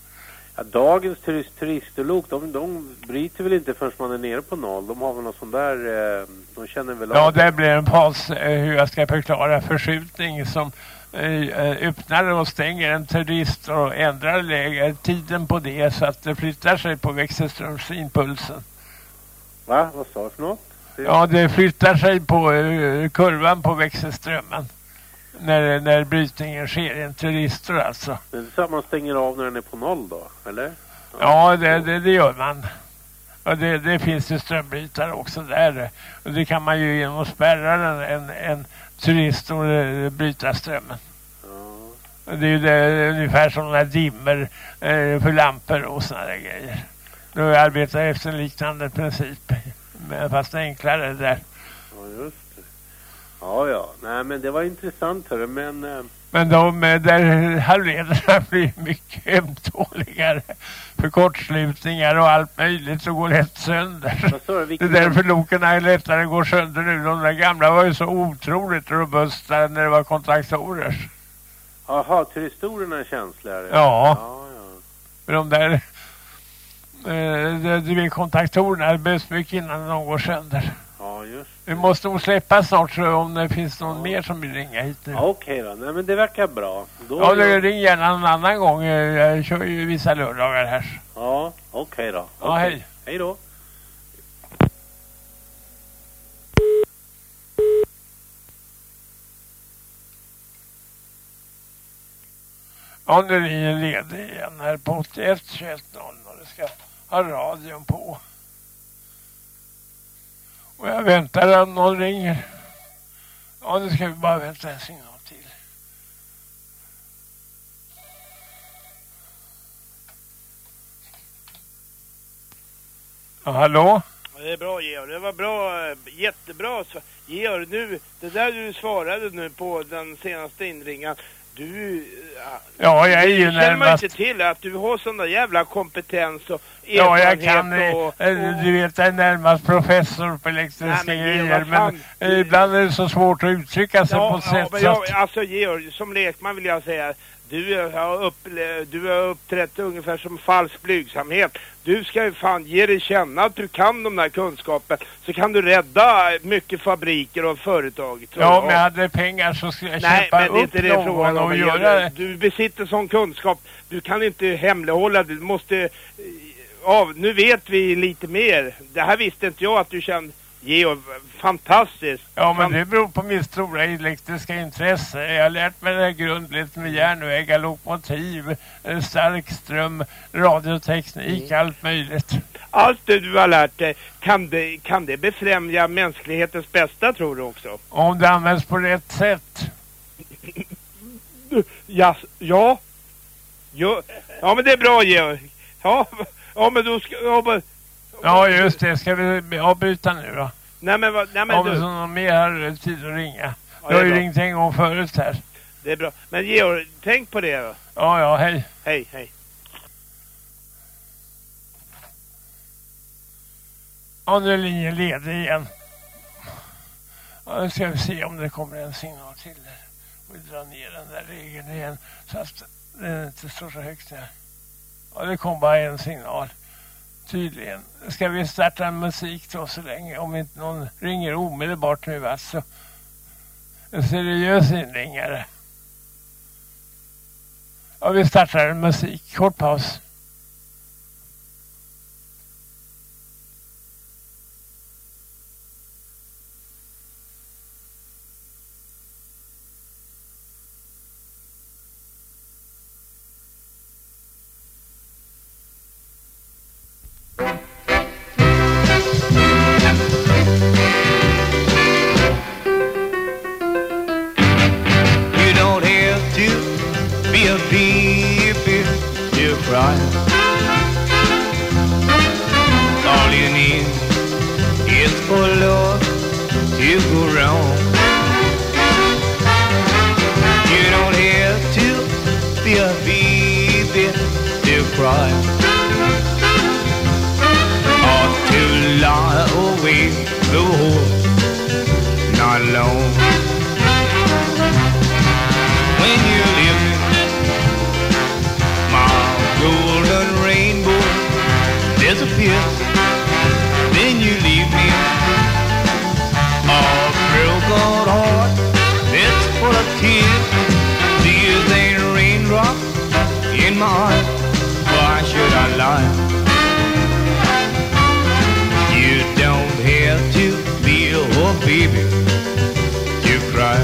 Ja, dagens turist, turistlok, de, de bryter väl inte förrän man är nere på noll. De har väl någon sån där, eh, de känner väl Ja, av det blir en fas, eh, hur jag ska förklara, förskjutning som eh, eh, öppnar och stänger en turist och ändrar läge, tiden på det så att det flyttar sig på växelströmsimpulsen. Va? Vad sa du för något? Det- Ja, det flyttar sig på eh, kurvan på växelströmmen när, när brytningen sker en turistor alltså. Det är så att man stänger av när den är på noll då, eller? Ja, det, det, det gör man. Och det, det finns ju strömbrytare också där. Och det kan man ju genom att spärra en, en, en turistor eh, bryta strömmen. Och Det är ju det, ungefär som här dimmer eh, för lampor och såna där grejer. Då arbetar jag efter en liknande princip. Men fast enklare där. Ja, just. Ja, ja. Nej, men det var intressant hörru, men... Eh, Men de där halvledarna blir mycket ömtåligare för kortslutningar och allt möjligt så går lätt sönder. sa du? Det Vilken... är därför loken lättare går sönder nu. De där gamla var ju så otroligt robusta när det var kontraktorer. Jaha, turistorerna är känsligare? Ja. ja, ja. För de där eh, de- du vet kontaktorerna det behövs mycket innan de går sönder. Ja, just Vi måste nog släppa snart så om det finns någon mer som vill ringa hit nu. Ja, Okej då. Nej, men det verkar bra. Då Ja, det ring gärna någon annan gång. Jag kör ju vissa lördagar här. Ja, okej då. Ja, Okej. hej. Hej då. Ja, nu är jag ledig igen här på 81 21 0 och det ska ha radion på. Och jag väntar om någon ringer. Ja, nu ska vi bara vänta en signal till. Ja, hallå? Det är bra Georg, det var bra, eh, jättebra. Georg, nu, det där du svarade nu på den senaste inringan, du... eh, Ja, jag är ju det känner man närmast... inte till att du har sån där jävla kompetens och Ja, jag kan, eh, och, eh, du vet, jag är närmast professor på elektriska Nej, men grejer, men fan, ibland är det så svårt att uttrycka sig på Ja, ett ja, sätt men jag, att... alltså Georg, som lekman vill jag säga, du har, upp, du har uppträtt ungefär som falsk blygsamhet. Du ska ju fan ge dig känna att du kan de där kunskapen, så kan du rädda mycket fabriker och företag. Ja, om jag hade pengar så skulle jag Nej, köpa men det är upp inte det någon frågan om. göra... Du besitter sån kunskap, du kan inte hemlighålla det. Du måste eh, av, nu vet vi lite mer. Det här visste inte jag att du kände. Geo, fantastiskt. Ja, men det beror på mitt stora elektriska intresse. Jag har lärt mig det grundligt med järnvägar, lokomotiv, stark ström, radioteknik, mm. allt möjligt. Allt det du har lärt dig, kan det, kan det befrämja mänsklighetens bästa tror du också? Om det används på rätt sätt. ja, ja. Ja, ja men det är bra Georg. Ja, ja men då ska... Ja, men, ja just det, ska vi avbryta nu då? Nej men vad... Nej, men Om du... någon mer har tid att ringa. Ja, du har ju ringt en gång förut här. Det är bra. Men Georg, tänk på det då. Ja, ja, hej. Hej, hej. Ja, nu är linjen ledig igen. Ja, nu ska vi se om det kommer en signal till där. Vi drar ner den där regeln igen så att den inte står så högt här. Ja, det kom bara en signal. Tydligen. Ska vi starta en musik då så länge? Om inte någon ringer omedelbart nu alltså. En seriös inringare. Ja, vi startar en musik. Kort paus. me build you right. All you need is for love to go wrong. You don't have to be a baby to cry. Or to lie away the whole night long. baby, you cry.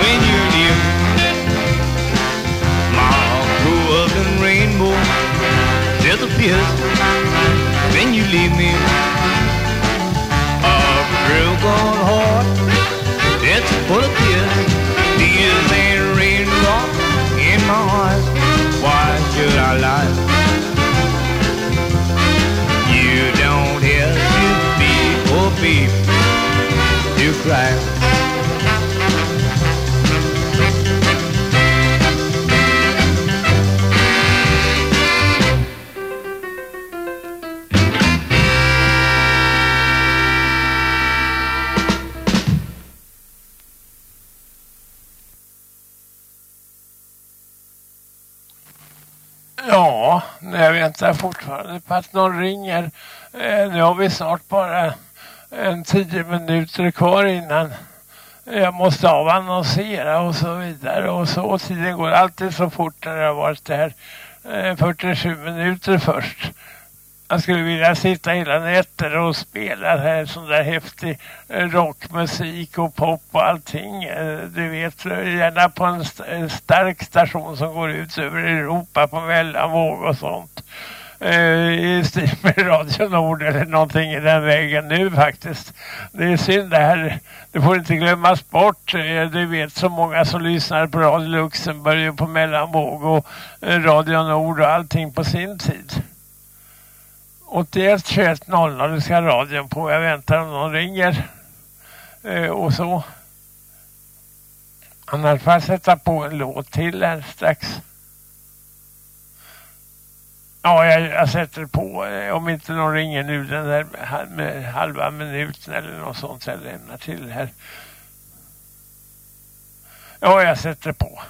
When you're My my golden rainbow disappears. Then you leave me, a broken heart that's full of tears. Tears ain't raindrops in my eyes. Why should I lie? Väntar fortfarande på att någon ringer. Eh, nu har vi snart bara en tio minuter kvar innan jag måste avannonsera och så vidare. Och så tiden går alltid så fort när jag har varit där. Eh, 47 minuter först. Jag skulle vilja sitta hela nätter och spela här sån där häftig eh, rockmusik och pop och allting. Eh, du vet, gärna på en stark station som går ut över Europa på mellanvåg och sånt. Eh, I stil med Radio Nord eller någonting i den vägen nu faktiskt. Det är synd det här. Det får inte glömmas bort. Eh, du vet så många som lyssnar på Radio Luxemburg och på mellanvåg och eh, Radio Nord och allting på sin tid. 81 21 00 ska radion på. Jag väntar om någon ringer. Och så. Annars får jag sätta på en låt till här strax. Ja, jag, jag sätter på. Eh, om inte någon ringer nu den där med halva minuten eller något sånt så jag lämnar till här. Ja, jag sätter på.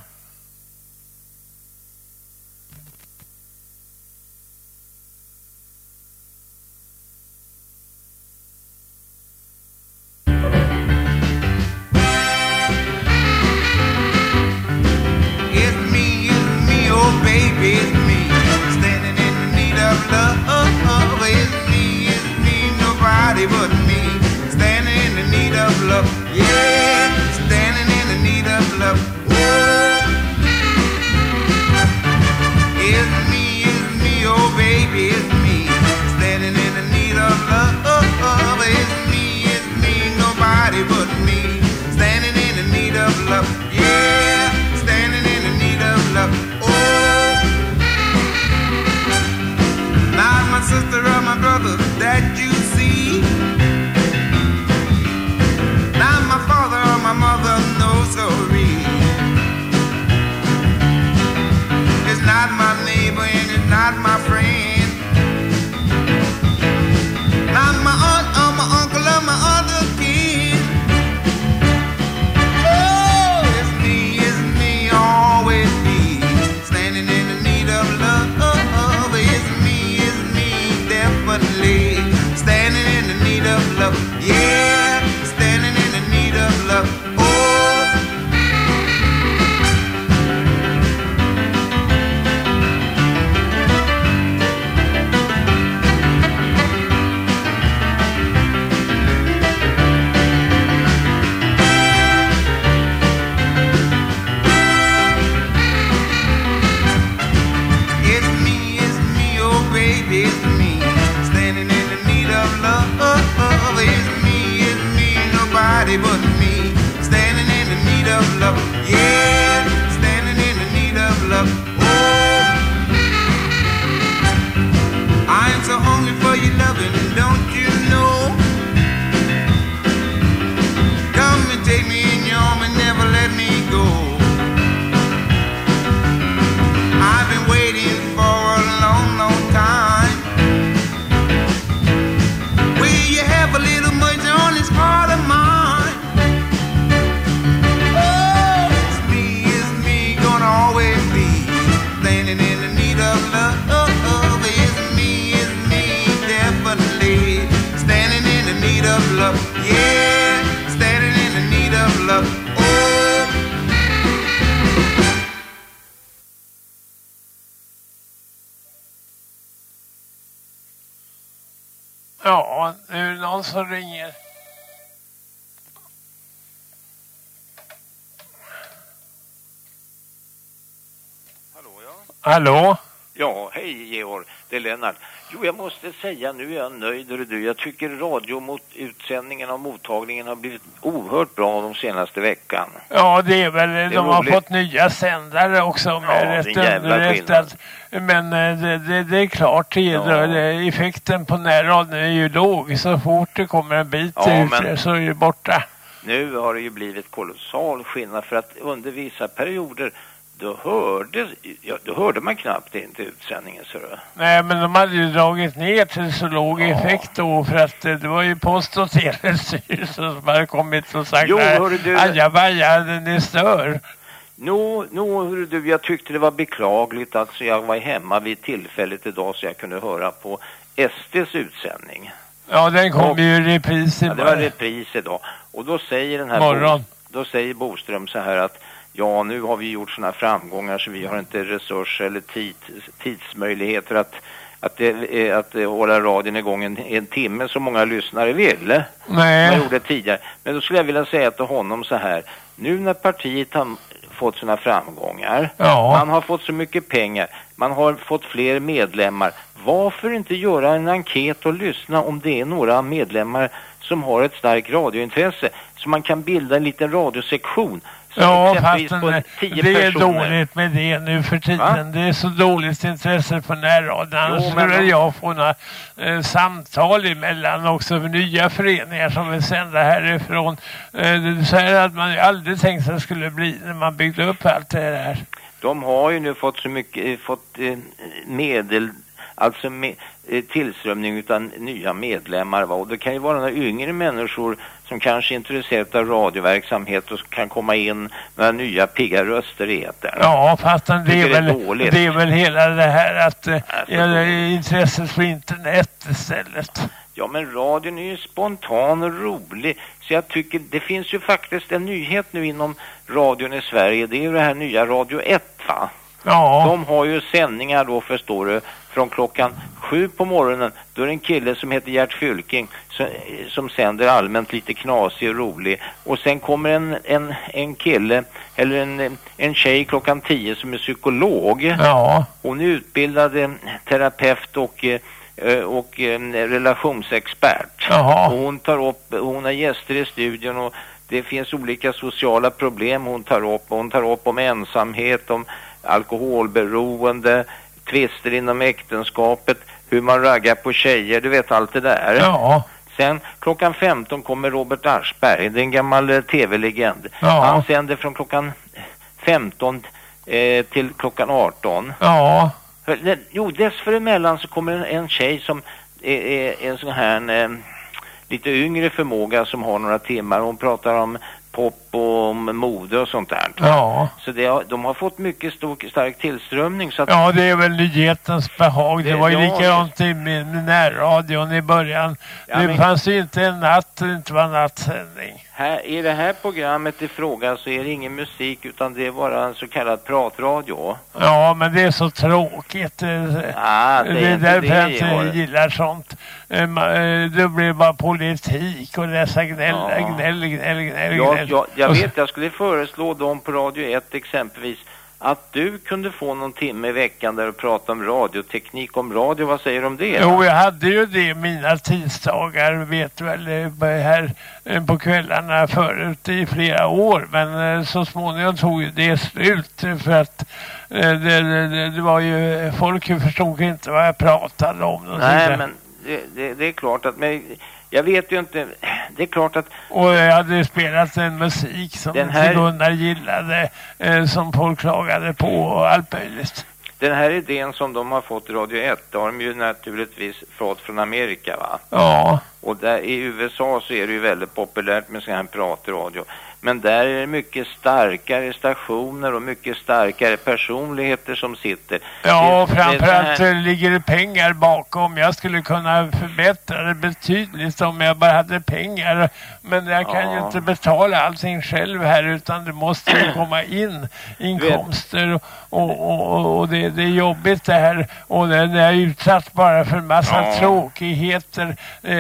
Love. Yeah, standing in the need of love. Oh. Ja, nu är det någon som ringer. Hallå, ja. Hallå? Ja, hej Georg. Det är Lennart. Jo, jag måste säga, nu är jag nöjd. hörru Du. Jag tycker radioutsändningen av mottagningen har blivit oerhört bra de senaste veckan. Ja, det är väl, är de har roligt. fått nya sändare också med Ja, det rätt underrättat. Men eh, det, det, det är klart, det, Ja. det, effekten på närradion är ju låg. Så fort det kommer en bit Ja, ut men- så är det borta. Nu har det ju blivit kolossal skillnad för att under vissa perioder då hörde, ja, då hörde man knappt inte utsändningen. Så då. Nej, men de hade ju dragit ner till så låg effekt då för att eh, det var ju Post- och telestyrelsen som hade kommit och sagt Jo, hörru du- ajabaja, ni stör. Nå, nå, hörru du, jag tyckte det var beklagligt att så jag var hemma vid tillfället idag så jag kunde höra på SDs utsändning. Ja, den kom Och- ju i repris i Ja, det var repris idag. Och då säger den här morgon. Då säger Boström så här att ja, nu har vi gjort sådana framgångar så vi har inte resurser eller tid, tidsmöjligheter att att, det, att eh, hålla radion igång en, en timme som många lyssnare vill. Nej. Man gjorde tidigare. Men då skulle jag vilja säga till honom så här. Nu när partiet har fått sina framgångar. Ja. Man har fått så mycket pengar. Man har fått fler medlemmar. Varför inte göra en enkät och lyssna om det är några medlemmar som har ett starkt radiointresse. Så man kan bilda en liten radiosektion. Ja, exempelvis fast på en- 10 det är dåligt med det nu för tiden. Va? Det är så dåligt intresse för närradion. Annars Jo, men- skulle jag få några eh, samtal emellan också för nya föreningar som vill sända härifrån. Eh, det så här att man ju aldrig tänkt sig det skulle bli när man byggde upp allt det här. De har ju nu fått så mycket, eh, fått eh, medel, alltså med, eh, tillströmning utan nya medlemmar va? och det kan ju vara några yngre människor som kanske är intresserade av radioverksamhet och kan komma in med nya pigga röster i etern. Ja, fast det det är väl, dåligt. det är väl hela det här att så ja, det är intresset för internet istället. Ja, men radion är ju spontan och rolig. Så jag tycker, det finns ju faktiskt en nyhet nu inom radion i Sverige. Det är ju det här nya Radio 1, va? Ja. De har ju sändningar då, förstår du, från klockan sju på morgonen. Då är det en kille som heter Gert Fylking som, som sänder allmänt lite knasig och rolig. Och sen kommer en, en, en kille, eller en, en tjej klockan tio som är psykolog. Ja. Hon är utbildad eh, terapeut och eh, och eh, relationsexpert. Jaha. Och hon tar upp, hon har gäster i studion och det finns olika sociala problem hon tar upp. Hon tar upp om ensamhet, om alkoholberoende, tvister inom äktenskapet, hur man raggar på tjejer, du vet allt det där. Ja. Sen klockan 15 kommer Robert Aschberg, det är en gammal eh, tv-legend. Ja. Han sänder från klockan 15 eh, till klockan 18. Ja. Jo, dessföremellan så kommer en, en tjej som är, är, är en sån här eh, lite yngre förmåga som har några timmar. Hon pratar om pop och om mode och sånt där. Ja. Så det, de har fått mycket stor, stark tillströmning. Så att, Ja, det är väl nyhetens behag. Det Det- var ju ja, likadant i med närradion i början. Ja, det men- fanns ju inte en natt det inte var nattsändning. Här, I det här programmet i fråga så är det ingen musik utan det är bara en så kallad pratradio. Ja, men det är så tråkigt. eh, Ah, det är det är därför jag inte gillar sånt. Eh, eh, Det blir bara politik och dessa gnäll, Ja. gnäll, gnäll, gnäll, gnäll. Jag, jag, jag vet, jag skulle föreslå dem på Radio 1 exempelvis att du kunde få någon timme i veckan där och prata om radioteknik om radio. Vad säger du om det? Jo, jag hade ju det mina tisdagar, vet du väl, eh, här eh, på kvällarna förut i flera år. Men eh, så småningom tog ju det slut för att det, det, det var ju, folk förstod inte vad jag pratade om. Nej, men det, det, det, är klart att, men jag vet ju inte, det är klart att... Och jag hade spelat en musik som den här... Gunnar gillade, eh, som folk klagade på och allt möjligt. Den här idén som de har fått i Radio 1, det har de ju naturligtvis fått från Amerika va? Ja. Och där i USA så är det ju väldigt populärt med sån här pratradio. Men där är det mycket starkare stationer och mycket starkare personligheter som sitter. Ja, det, framförallt det ligger det pengar bakom. Jag skulle kunna förbättra det betydligt om jag bara hade pengar. Men jag kan ja. ju inte betala allting själv här utan det måste ju komma in inkomster. Och, och, och, och det, det, är jobbigt det här. Och det, det är utsatt bara för en massa ja. tråkigheter. Eh,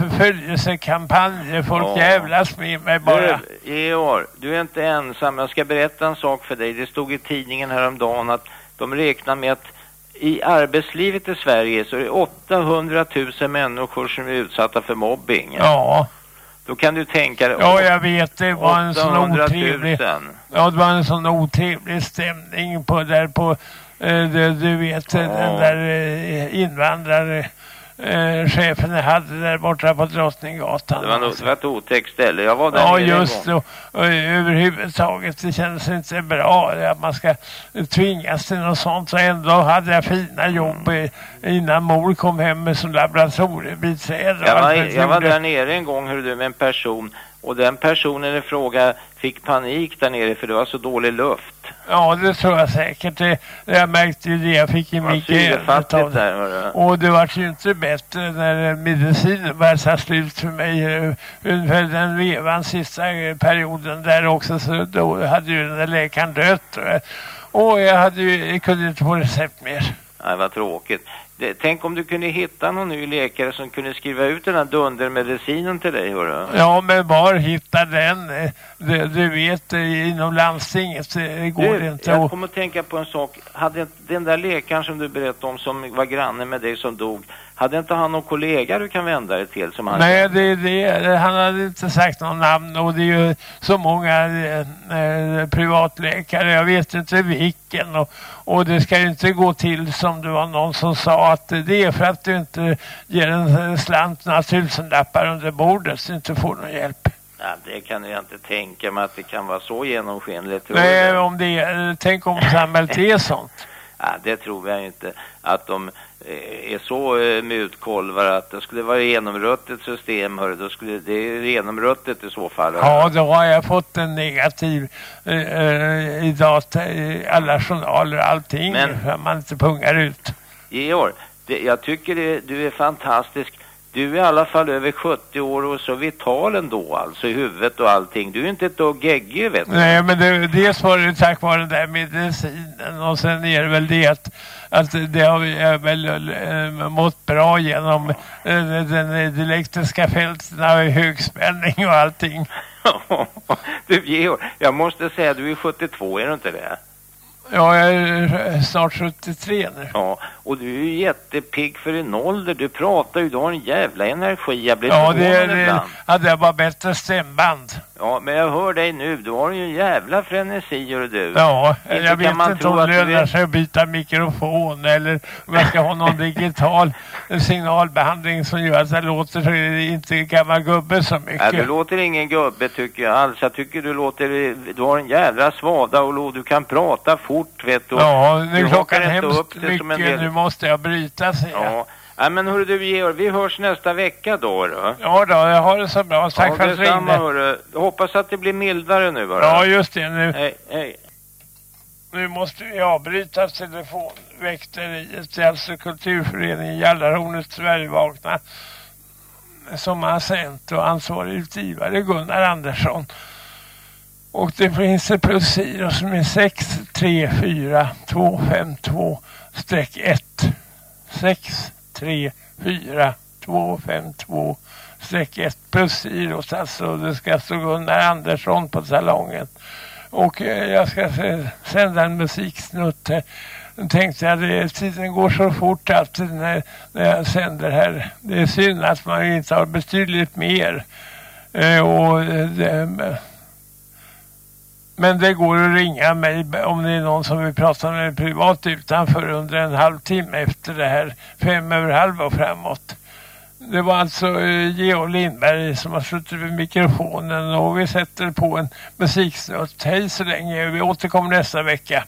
förföljelsekampanjer. Folk ja. jävlas med mig bara. Georg, du är inte ensam. Jag ska berätta en sak för dig. Det stod i tidningen häromdagen att de räknar med att i arbetslivet i Sverige så är det 800 000 människor som är utsatta för mobbing. Ja. Då kan du tänka dig... Ja, jag vet. Det var en sån otrevlig... Ja, det var en sån otrevlig stämning på där på... Eh, det, du vet, ja. den där eh, invandrare eh, chefen hade där borta på Drottninggatan. Det var, nog, det var ett otäckt ställe. Jag var där Ja, just det. Och, och, överhuvudtaget, det kändes inte bra att man ska tvingas till något sånt. Så ändå hade jag fina jobb innan mor kom hem som laboratoriebiträde. Jag var, jag var där nere en gång, hur du, med en person och den personen i fråga fick panik där nere för det var så dålig luft. Ja, det tror jag säkert. Det, jag märkte ju det. Jag fick mycket där, Och det var ju inte bättre när medicinen började ta slut för mig. Ungefär den vevan sista perioden där också. Så då hade ju den där läkaren dött. Och jag, hade ju, jag kunde inte få recept mer. Nej, vad tråkigt. Det, tänk om du kunde hitta någon ny läkare som kunde skriva ut den här dundermedicinen till dig, hörru. Ja, men var hittar den? Du, du vet, inom landstinget det går du, det inte. Jag kommer att tänka på en sak. Hade den där läkaren som du berättade om som var granne med dig som dog, hade inte han någon kollega du kan vända dig till? Som han Nej, det, det, han hade inte sagt någon namn och det är ju så många eh, privatläkare, jag vet inte vilken. Och, och det ska ju inte gå till som det var någon som sa att det är för att du inte ger en slant några tusenlappar under bordet så du inte får någon hjälp. Ja, det kan jag inte tänka mig att det kan vara så genomskinligt. Nej, om det tänk om samhället är sånt. Ja, det tror jag inte. Att de eh, är så eh, mutkolvar att det skulle vara genomruttet system, hörru. Då skulle det är genomruttet i så fall. Hörru. Ja, då har jag fått en negativ eh, eh i data, i alla journaler, allting. Men, för man inte pungar ut. Georg, det, jag tycker det, du är fantastisk. Du är i alla fall över 70 år och så vital ändå, alltså i huvudet och allting. Du är inte ett dugg geggig, vet du. Nej, men det, dels var det tack vare den där medicinen och sen är det väl det att, att det har väl äh, mått bra genom äh, den, elektriska fälten i högspänning och allting. du Georg, jag måste säga du är 72, är du inte det? Ja, jag är snart 73 nu. Ja, och du är ju jättepigg för en ålder. Du pratar ju, du har en jävla energi. Jag blir ja, det, det hade jag bara bättre stämband. Ja, men jag hör dig nu. Du har ju en jävla frenesi, gör du. Ja, inte jag vet inte om det lönar sig att byta mikrofon eller om jag ska ha någon digital signalbehandling som gör att jag låter inte gammal gubbe så mycket. Nej, du låter ingen gubbe tycker jag alls. Jag tycker du låter, du har en jävla svada och du kan prata fort, vet du. Ja, nu är klockan hemskt mycket. Del... Nu måste jag bryta, jag. Ja. Ja, men hörru du Georg, vi hörs nästa vecka då då. Ja då, jag har det så bra. Tack ja, för att du ringde. Hörru. Hoppas att det blir mildare nu bara. Ja, just det. Nu, hej, hej. Nu måste vi avbryta telefonväkteriet. Är alltså kulturföreningen Jallarhornet Sverigevakna som har sänt och ansvarig utgivare Gunnar Andersson. Och det finns ett plusgiro som är 634252-1. 6 3 4 2 5 2 streck 1 plus girot statsrådet det ska stå Gunnar Andersson på salongen Och eh, jag ska sända en musiksnutt här. Nu tänkte jag att tiden går så fort alltid när, när jag sänder här. Det är synd att man inte har betydligt mer. Eh, och det, men det går att ringa mig om det är någon som vill prata med mig privat utanför under en halvtimme efter det här fem över halv och framåt. Det var alltså eh, Georg Lindberg som har suttit vid mikrofonen och vi sätter på en musiksnutt. Hej så länge, vi återkommer nästa vecka.